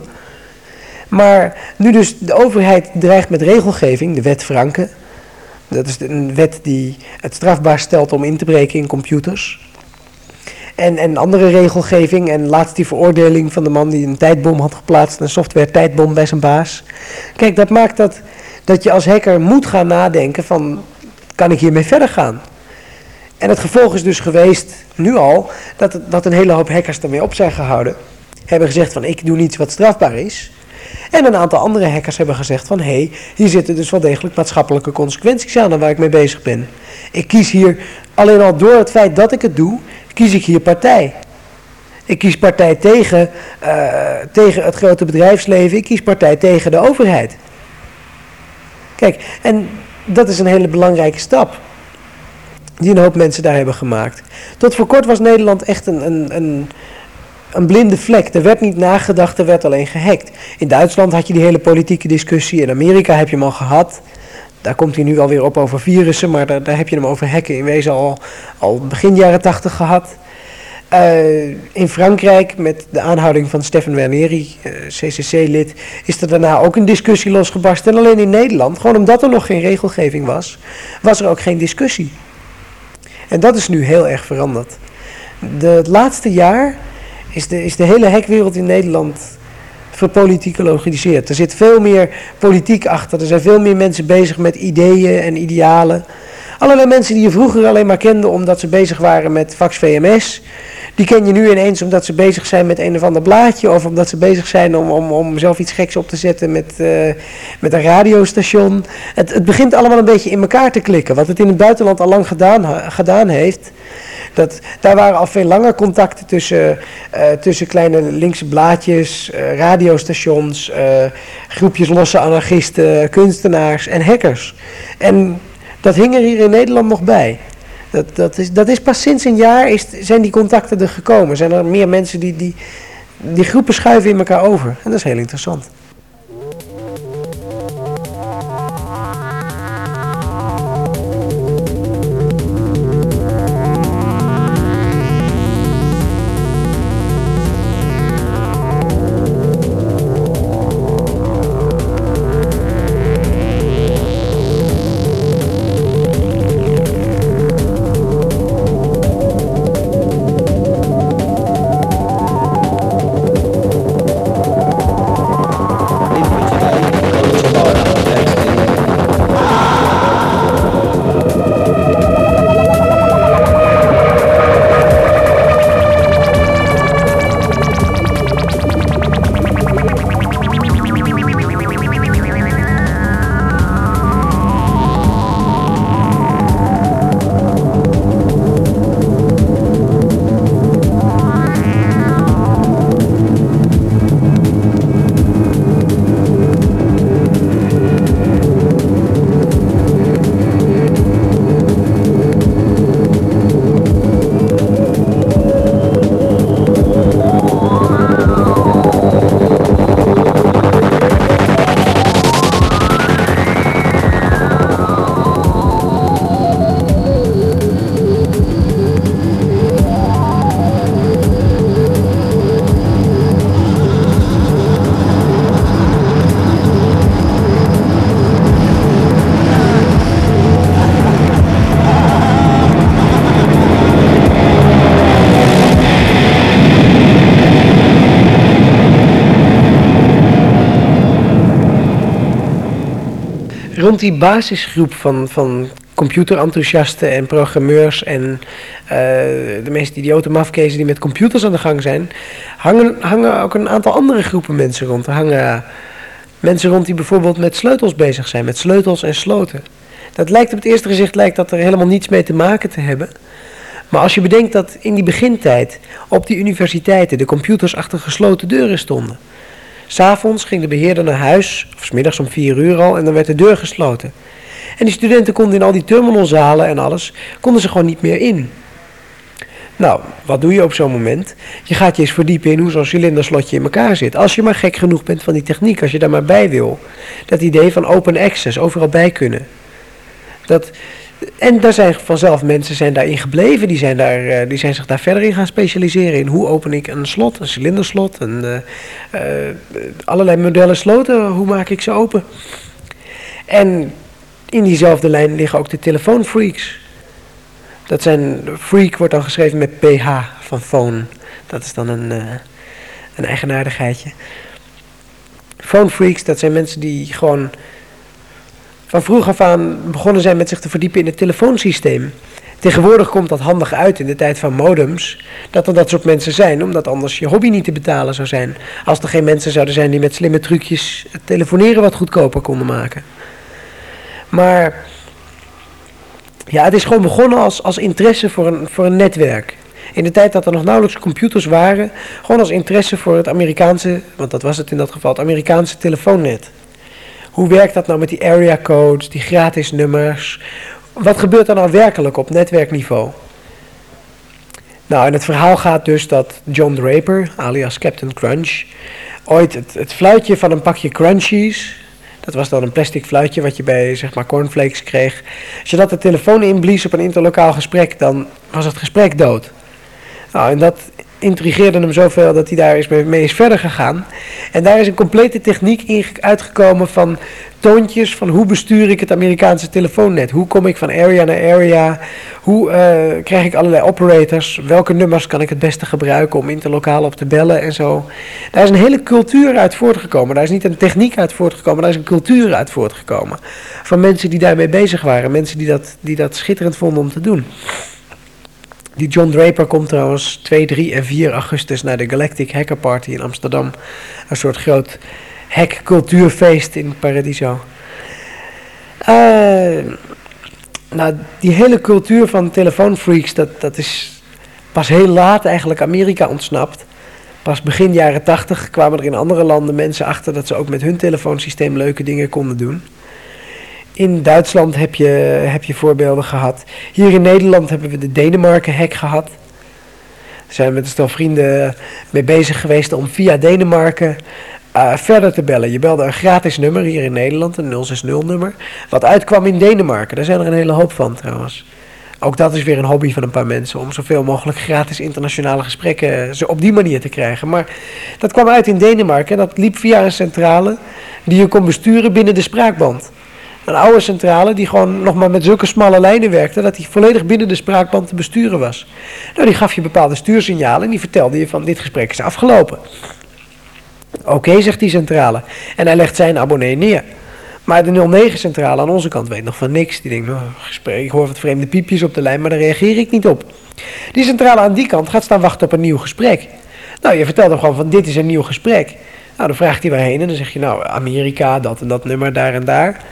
Speaker 2: Maar nu dus de overheid dreigt met regelgeving, de wet Franken. Dat is een wet die het strafbaar stelt om in te breken in computers. En, en andere regelgeving. En laatst die veroordeling van de man die een tijdbom had geplaatst. Een software tijdbom bij zijn baas. Kijk, dat maakt dat, dat je als hacker moet gaan nadenken van... Kan ik hiermee verder gaan? En het gevolg is dus geweest, nu al, dat, dat een hele hoop hackers ermee op zijn gehouden. Hebben gezegd van ik doe niets wat strafbaar is. En een aantal andere hackers hebben gezegd van hé, hey, hier zitten dus wel degelijk maatschappelijke consequenties aan waar ik mee bezig ben. Ik kies hier alleen al door het feit dat ik het doe, kies ik hier partij. Ik kies partij tegen, uh, tegen het grote bedrijfsleven. Ik kies partij tegen de overheid. Kijk, en dat is een hele belangrijke stap. Die een hoop mensen daar hebben gemaakt. Tot voor kort was Nederland echt een, een, een een blinde vlek. Er werd niet nagedacht, er werd alleen gehackt. In Duitsland had je die hele politieke discussie. In Amerika heb je hem al gehad. Daar komt hij nu alweer op over virussen, maar daar, daar heb je hem over hacken in wezen al, al begin jaren tachtig gehad. Uh, in Frankrijk, met de aanhouding van Stefan Werneri, eh, CCC-lid, is er daarna ook een discussie losgebarsten. En alleen in Nederland, gewoon omdat er nog geen regelgeving was, was er ook geen discussie. En dat is nu heel erg veranderd. De, het laatste jaar is de, is de hele hekwereld in Nederland verpoliticologiseerd. Er zit veel meer politiek achter. Er zijn veel meer mensen bezig met ideeën en idealen. Allerlei mensen die je vroeger alleen maar kende omdat ze bezig waren met Vax VMS. Die ken je nu ineens omdat ze bezig zijn met een of ander blaadje. Of omdat ze bezig zijn om, om, om zelf iets geks op te zetten met, uh, met een radiostation. Het, het begint allemaal een beetje in elkaar te klikken. Wat het in het buitenland al lang gedaan, gedaan heeft. Dat, daar waren al veel langer contacten tussen, uh, tussen kleine linkse blaadjes, uh, radiostations, groepjes losse anarchisten, kunstenaars en hackers. En dat hing er hier in Nederland nog bij. Dat, dat, is, dat is pas sinds een jaar is, zijn die contacten er gekomen. Zijn er meer mensen die, die, die groepen schuiven in elkaar over. En dat is heel interessant. Rond die basisgroep van, van computerenthousiasten en programmeurs en uh, de meest idiote mafkezen die met computers aan de gang zijn, hangen, hangen ook een aantal andere groepen mensen rond. Er hangen mensen rond die bijvoorbeeld met sleutels bezig zijn, met sleutels en sloten. Dat lijkt op het eerste gezicht lijkt dat er helemaal niets mee te maken te hebben. Maar als je bedenkt dat in die begintijd op die universiteiten de computers achter gesloten deuren stonden S'avonds ging de beheerder naar huis, of s middags om vier uur al, en dan werd de deur gesloten. En die studenten konden in al die terminalzalen en alles, konden ze gewoon niet meer in. Nou, wat doe je op zo'n moment? Je gaat je eens verdiepen in hoe zo'n cilinderslotje in elkaar zit. Als je maar gek genoeg bent van die techniek, als je daar maar bij wil. Dat idee van open access, overal bij kunnen. Dat, en daar zijn vanzelf mensen zijn daarin gebleven. Die zijn, daar, uh, die zijn zich daar verder in gaan specialiseren. In hoe open ik een slot, een cilinderslot. Een, uh, uh, allerlei modellen sloten. Hoe maak ik ze open? En in diezelfde lijn liggen ook de telefoonfreaks. Dat zijn, freak wordt dan geschreven met ph van phone. Dat is dan een, een eigenaardigheidje. Phone freaks, dat zijn mensen die gewoon van vroeg af aan begonnen zijn met zich te verdiepen in het telefoonsysteem. Tegenwoordig komt dat handig uit in de tijd van modems, dat er dat soort mensen zijn, omdat anders je hobby niet te betalen zou zijn. Als er geen mensen zouden zijn die met slimme trucjes het telefoneren wat goedkoper konden maken. Maar ja, het is gewoon begonnen als, als interesse voor een, voor een netwerk. In de tijd dat er nog nauwelijks computers waren, gewoon als interesse voor het Amerikaanse, want dat was het in dat geval, het Amerikaanse telefoonnet. Hoe werkt dat nou met die area codes, die gratis nummers? Wat gebeurt er nou werkelijk op netwerkniveau? Nou, en het verhaal gaat dus dat John Draper, alias Captain Crunch, ooit het, fluitje van een pakje crunchies, dat was dan een plastic fluitje wat je bij zeg maar cornflakes kreeg. Als je dat de telefoon inblies op een interlokaal gesprek, dan was het gesprek dood. Nou, en dat intrigeerde hem zoveel dat hij daar is mee, mee is verder gegaan. En daar is een complete techniek uitgekomen van toontjes van hoe bestuur ik het Amerikaanse telefoonnet. Hoe kom ik van area naar area? Hoe uh, krijg ik allerlei operators? Welke nummers kan ik het beste gebruiken om interlokaal op te bellen en zo? Daar is een hele cultuur uit voortgekomen. Daar is niet een techniek uit voortgekomen, daar is een cultuur uit voortgekomen. Van mensen die daarmee bezig waren. Mensen die dat, die dat schitterend vonden om te doen. Die John Draper komt trouwens 2, 3 en 4 augustus naar de Galactic Hacker Party in Amsterdam. Een soort groot hack-cultuurfeest in Paradiso. Uh, nou, die hele cultuur van telefoonfreaks, dat, dat is pas heel laat eigenlijk Amerika ontsnapt. Pas begin jaren 80 kwamen er in andere landen mensen achter dat ze ook met hun telefoonsysteem leuke dingen konden doen. In Duitsland heb je, heb je voorbeelden gehad. Hier in Nederland hebben we de Denemarken-hack gehad. Daar zijn we met een stel vrienden mee bezig geweest om via Denemarken uh, verder te bellen. Je belde een gratis nummer hier in Nederland, een 060-nummer, wat uitkwam in Denemarken. Daar zijn er een hele hoop van trouwens. Ook dat is weer een hobby van een paar mensen, om zoveel mogelijk gratis internationale gesprekken ze op die manier te krijgen. Maar dat kwam uit in Denemarken en dat liep via een centrale die je kon besturen binnen de spraakband. Een oude centrale die gewoon nog maar met zulke smalle lijnen werkte, dat die volledig binnen de spraakband te besturen was. Nou, die gaf je bepaalde stuursignalen en die vertelde je van dit gesprek is afgelopen. Oké, zegt die centrale. En hij legt zijn abonnee neer. Maar de 09-centrale aan onze kant weet nog van niks. Die denkt, nou, gesprek, ik hoor wat vreemde piepjes op de lijn, maar daar reageer ik niet op. Die centrale aan die kant gaat staan wachten op een nieuw gesprek. Nou, je vertelt hem gewoon van dit is een nieuw gesprek. Nou, dan vraagt hij waarheen en dan zeg je nou Amerika, dat en dat nummer, daar en daar.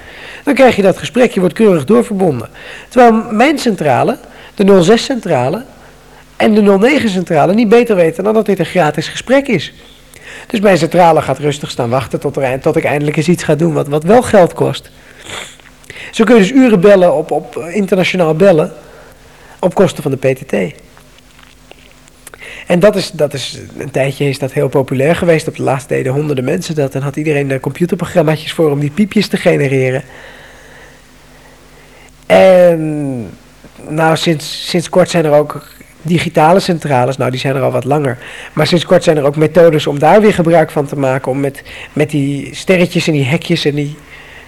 Speaker 2: Dan krijg je dat gesprek, je wordt keurig doorverbonden. Terwijl mijn centrale, de 06-centrale en de 09-centrale niet beter weten dan dat dit een gratis gesprek is. Dus mijn centrale gaat rustig staan wachten tot, tot ik eindelijk eens iets ga doen wat, wat wel geld kost. Zo kun je dus uren bellen op, op internationaal bellen op kosten van de PTT. En dat is, dat is, een tijdje is dat heel populair geweest. Op de laatste deden honderden mensen dat. En had iedereen er computerprogramma's voor om die piepjes te genereren. En nou, sinds, sinds kort zijn er ook digitale centrales, nou die zijn er al wat langer. Maar sinds kort zijn er ook methodes om daar weer gebruik van te maken. Om met, met die sterretjes en die hekjes en die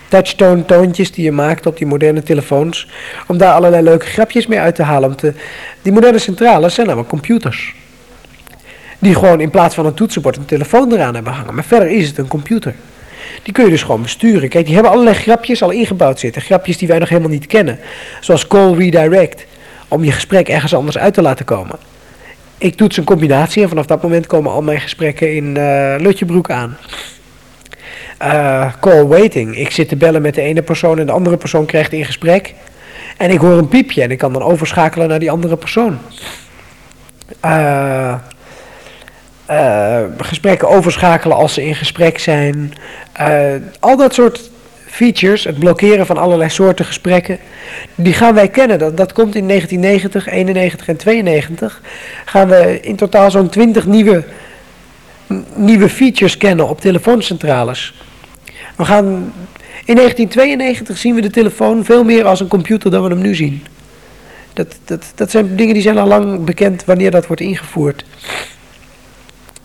Speaker 2: touchtone toontjes die je maakt op die moderne telefoons. Om daar allerlei leuke grapjes mee uit te halen. Om te, die moderne centrales zijn namelijk computers. Die gewoon in plaats van een toetsenbord een telefoon eraan hebben hangen. Maar verder is het een computer. Die kun je dus gewoon besturen. Kijk, die hebben allerlei grapjes al ingebouwd zitten. Grapjes die wij nog helemaal niet kennen. Zoals call redirect om je gesprek ergens anders uit te laten komen. Ik toets een combinatie en vanaf dat moment komen al mijn gesprekken in uh, Lutjebroek aan. Uh, call waiting. Ik zit te bellen met de ene persoon en de andere persoon krijgt in gesprek. En ik hoor een piepje en ik kan dan overschakelen naar die andere persoon. Uh, gesprekken overschakelen als ze in gesprek zijn. al dat soort features, het blokkeren van allerlei soorten gesprekken, die gaan wij kennen. Dat, dat komt in 1990, 91 en 92. Gaan we in totaal zo'n 20 nieuwe, nieuwe features kennen op telefooncentrales. We gaan, in 1992 zien we de telefoon veel meer als een computer dan we hem nu zien. Dat, dat, dat zijn dingen die zijn al lang bekend wanneer dat wordt ingevoerd.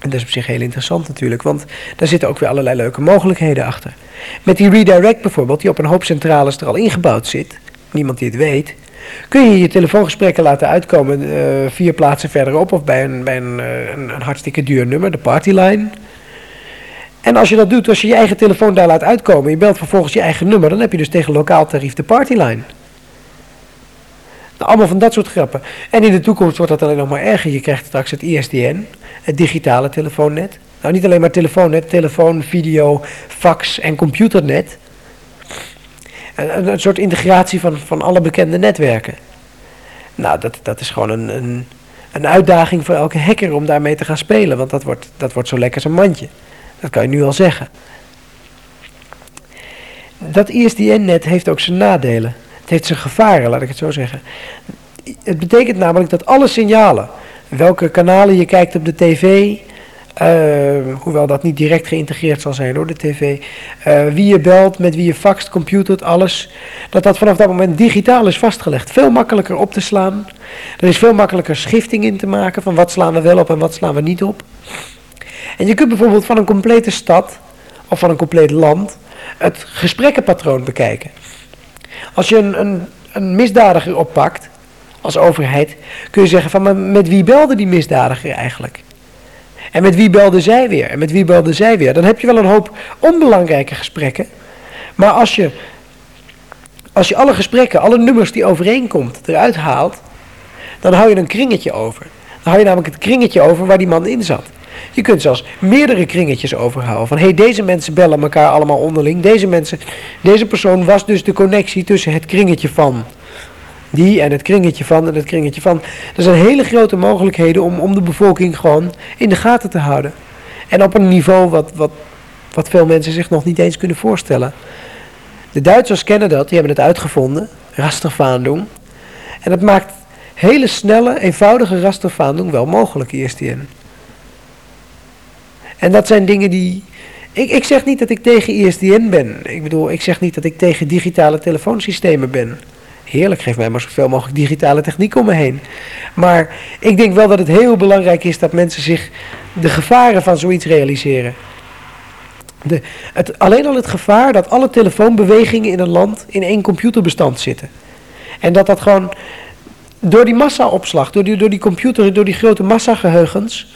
Speaker 2: En dat is op zich heel interessant natuurlijk, want daar zitten ook weer allerlei leuke mogelijkheden achter. Met die redirect bijvoorbeeld, die op een hoop centrales er al ingebouwd zit, niemand die het weet, kun je je telefoongesprekken laten uitkomen uh, vier plaatsen verderop of bij, een, bij een, uh, een, een, hartstikke duur nummer, de partyline. En als je dat doet, als je je eigen telefoon daar laat uitkomen, je belt vervolgens je eigen nummer, dan heb je dus tegen lokaal tarief de partyline. Allemaal van dat soort grappen. En in de toekomst wordt dat alleen nog maar erger. Je krijgt straks het ISDN, het digitale telefoonnet. Nou, niet alleen maar telefoonnet, telefoon, video, fax en computernet. Een, een soort integratie van, van alle bekende netwerken. Nou, dat, dat is gewoon een, een, een uitdaging voor elke hacker om daarmee te gaan spelen. Want dat wordt, dat wordt zo lekker zijn mandje. Dat kan je nu al zeggen. Dat ISDN-net heeft ook zijn nadelen. Het heeft zijn gevaren, laat ik het zo zeggen. Het betekent namelijk dat alle signalen welke kanalen je kijkt op de tv. eh, hoewel dat niet direct geïntegreerd zal zijn door de tv. eh, wie je belt, met wie je faxt, computert, alles. Dat dat vanaf dat moment digitaal is vastgelegd. Veel makkelijker op te slaan. Er is veel makkelijker schifting in te maken van wat slaan we wel op en wat slaan we niet op. En je kunt bijvoorbeeld van een complete stad of van een compleet land het gesprekkenpatroon bekijken. Als je een, een, een misdadiger oppakt als overheid, kun je zeggen van met wie belde die misdadiger eigenlijk? En met wie belde zij weer? En met wie belde zij weer? Dan heb je wel een hoop onbelangrijke gesprekken. Maar als je, als je alle gesprekken, alle nummers die overeenkomt eruit haalt, dan hou je een kringetje over. Dan hou je namelijk het kringetje over waar die man in zat. Je kunt zelfs meerdere kringetjes overhouden. Van hey, deze mensen bellen elkaar allemaal onderling. Deze, mensen, deze persoon was dus de connectie tussen het kringetje van die en het kringetje van en het kringetje van. Er zijn hele grote mogelijkheden om, om de bevolking gewoon in de gaten te houden. En op een niveau wat, wat, wat veel mensen zich nog niet eens kunnen voorstellen. De Duitsers kennen dat, die hebben het uitgevonden, rastervaandung. En dat maakt hele snelle, eenvoudige rastervaandung wel mogelijk, ISDN. En dat zijn dingen die. Ik, ik zeg niet dat ik tegen ISDN ben. Ik bedoel, ik zeg niet dat ik tegen digitale telefoonsystemen ben. Heerlijk, geef mij maar zoveel mogelijk digitale techniek om me heen. Maar ik denk wel dat het heel belangrijk is dat mensen zich de gevaren van zoiets realiseren. De, het, alleen al het gevaar dat alle telefoonbewegingen in een land in één computerbestand zitten. En dat dat gewoon door die massaopslag, door die, door die computer, door die grote massageheugens.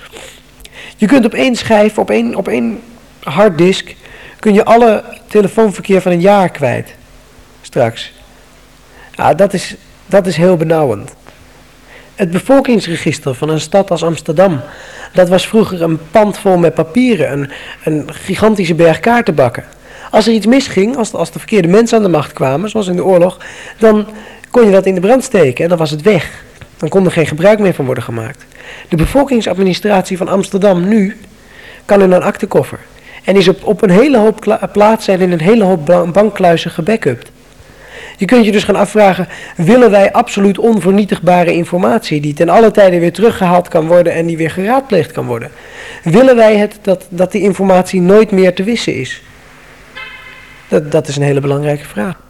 Speaker 2: Je kunt op één schijf, op één, op één harddisk, kun je alle telefoonverkeer van een jaar kwijt. Straks. Ja, dat is, dat is heel benauwend. Het bevolkingsregister van een stad als Amsterdam, dat was vroeger een pand vol met papieren, een, een gigantische berg kaartenbakken. Als er iets misging, als de, als de verkeerde mensen aan de macht kwamen, zoals in de oorlog, dan kon je dat in de brand steken en dan was het weg. Dan kon er geen gebruik meer van worden gemaakt. De bevolkingsadministratie van Amsterdam nu kan in een aktekoffer. En is op, op een hele hoop plaatsen en in een hele hoop bankkluizen gebackupt. Je kunt je dus gaan afvragen, willen wij absoluut onvernietigbare informatie die ten alle tijde weer teruggehaald kan worden en die weer geraadpleegd kan worden? Willen wij het dat, dat die informatie nooit meer te wissen is? Dat, dat is een hele belangrijke vraag.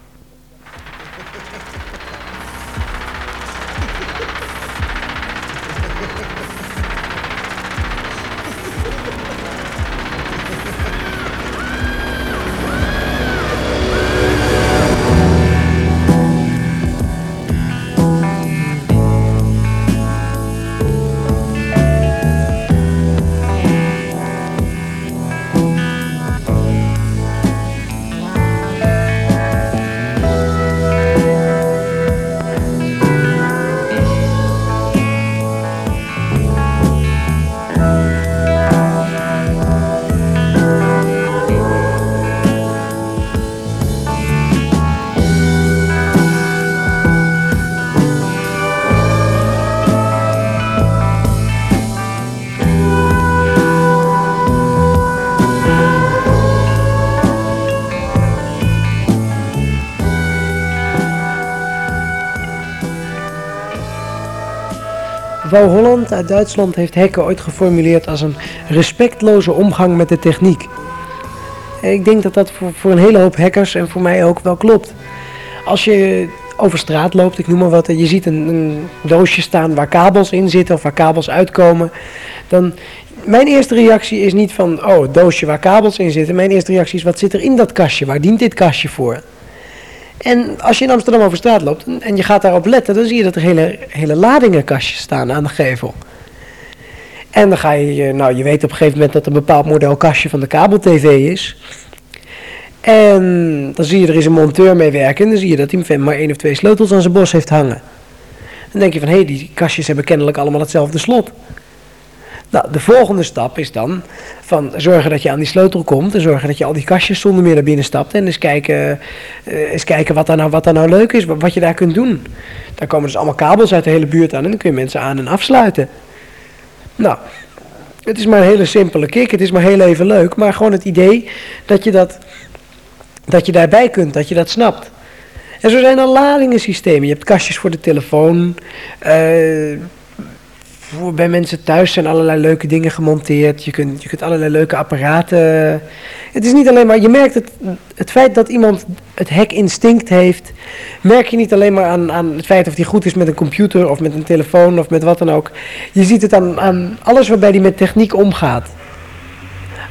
Speaker 2: Wouw Holland uit Duitsland heeft hacken ooit geformuleerd als een respectloze omgang met de techniek. Ik denk dat dat voor, voor een hele hoop hackers en voor mij ook wel klopt. Als je over straat loopt, ik noem maar wat, en je ziet een, een doosje staan waar kabels in zitten of waar kabels uitkomen, dan mijn eerste reactie is niet van, oh, doosje waar kabels in zitten. Mijn eerste reactie is, wat zit er in dat kastje? Waar dient dit kastje voor? En als je in Amsterdam over straat loopt en je gaat daarop letten, dan zie je dat er hele, hele ladingenkastjes staan aan de gevel. En dan ga je, nou je weet op een gegeven moment dat een bepaald model kastje van de kabel-tv is. En dan zie je er is een monteur mee werken en dan zie je dat hij maar één of twee sleutels aan zijn bos heeft hangen. Dan denk je van, hé, hey, die kastjes hebben kennelijk allemaal hetzelfde slot. Nou, de volgende stap is dan van zorgen dat je aan die sleutel komt en zorgen dat je al die kastjes zonder meer naar binnen stapt en eens kijken, uh, eens kijken wat, daar nou, wat daar nou leuk is, wat, je daar kunt doen. Daar komen dus allemaal kabels uit de hele buurt aan en dan kun je mensen aan en afsluiten. Nou, het is maar een hele simpele kick, het is maar heel even leuk, maar gewoon het idee dat je, dat, dat je daarbij kunt, dat je dat snapt. En zo zijn er ladingensystemen. Je hebt kastjes voor de telefoon, uh, bij mensen thuis zijn allerlei leuke dingen gemonteerd. Je kunt, je kunt allerlei leuke apparaten. Het is niet alleen maar, je merkt het, het feit dat iemand het hack-instinct heeft, merk je niet alleen maar aan, aan het feit of hij goed is met een computer of met een telefoon of met wat dan ook. Je ziet het aan, aan alles waarbij hij met techniek omgaat.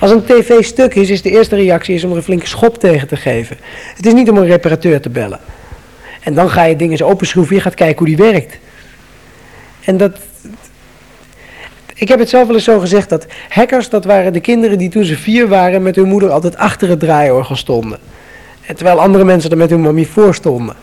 Speaker 2: Als een tv stuk is, is de eerste reactie is om er een flinke schop tegen te geven. Het is niet om een reparateur te bellen. En dan ga je dingen eens openschroeven, je gaat kijken hoe die werkt. En dat, ik heb het zelf wel eens zo gezegd dat hackers, dat waren de kinderen die toen ze vier waren met hun moeder altijd achter het draaiorgel stonden. En terwijl andere mensen er met hun mamie voor stonden.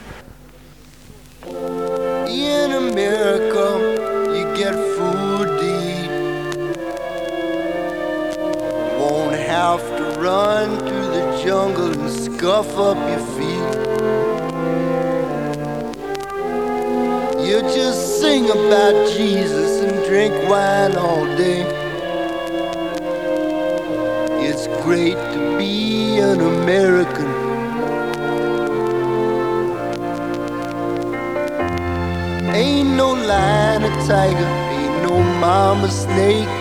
Speaker 1: Run through the jungle and scuff up your feet. You just sing about Jesus drink wine all day. It's great to be an American. Ain't no lion or tiger, ain't no mama snake.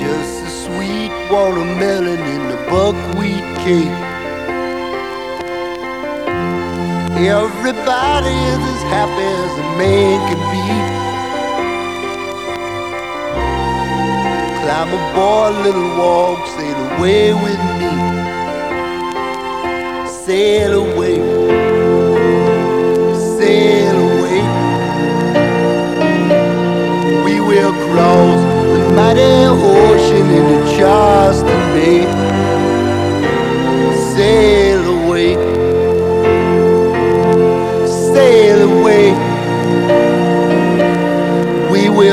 Speaker 1: Just a sweet watermelon in the buckwheat cake. Everybody is as happy as a man can be. Climb aboard, little walk, sail away with me. Sail away, sail away. We will cross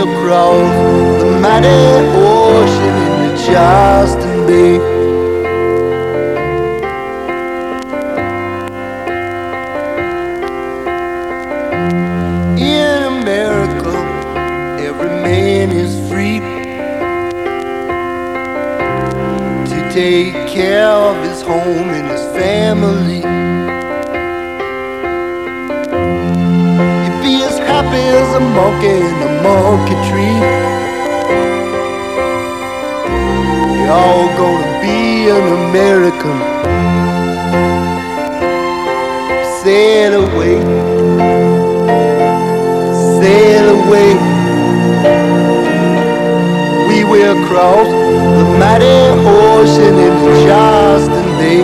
Speaker 1: We will cross the mighty ocean into Charleston Bay. In America, every man is free to take care of his home and his family. You be as happy as a monkey in monkey tree. You're all gonna be an American. Sail away, sail away. We will cross the mighty ocean into Charleston Bay.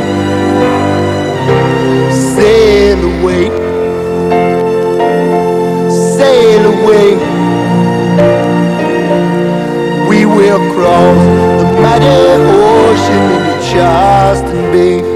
Speaker 1: Sail away, sail away. the mighty ocean in your Charleston Bay.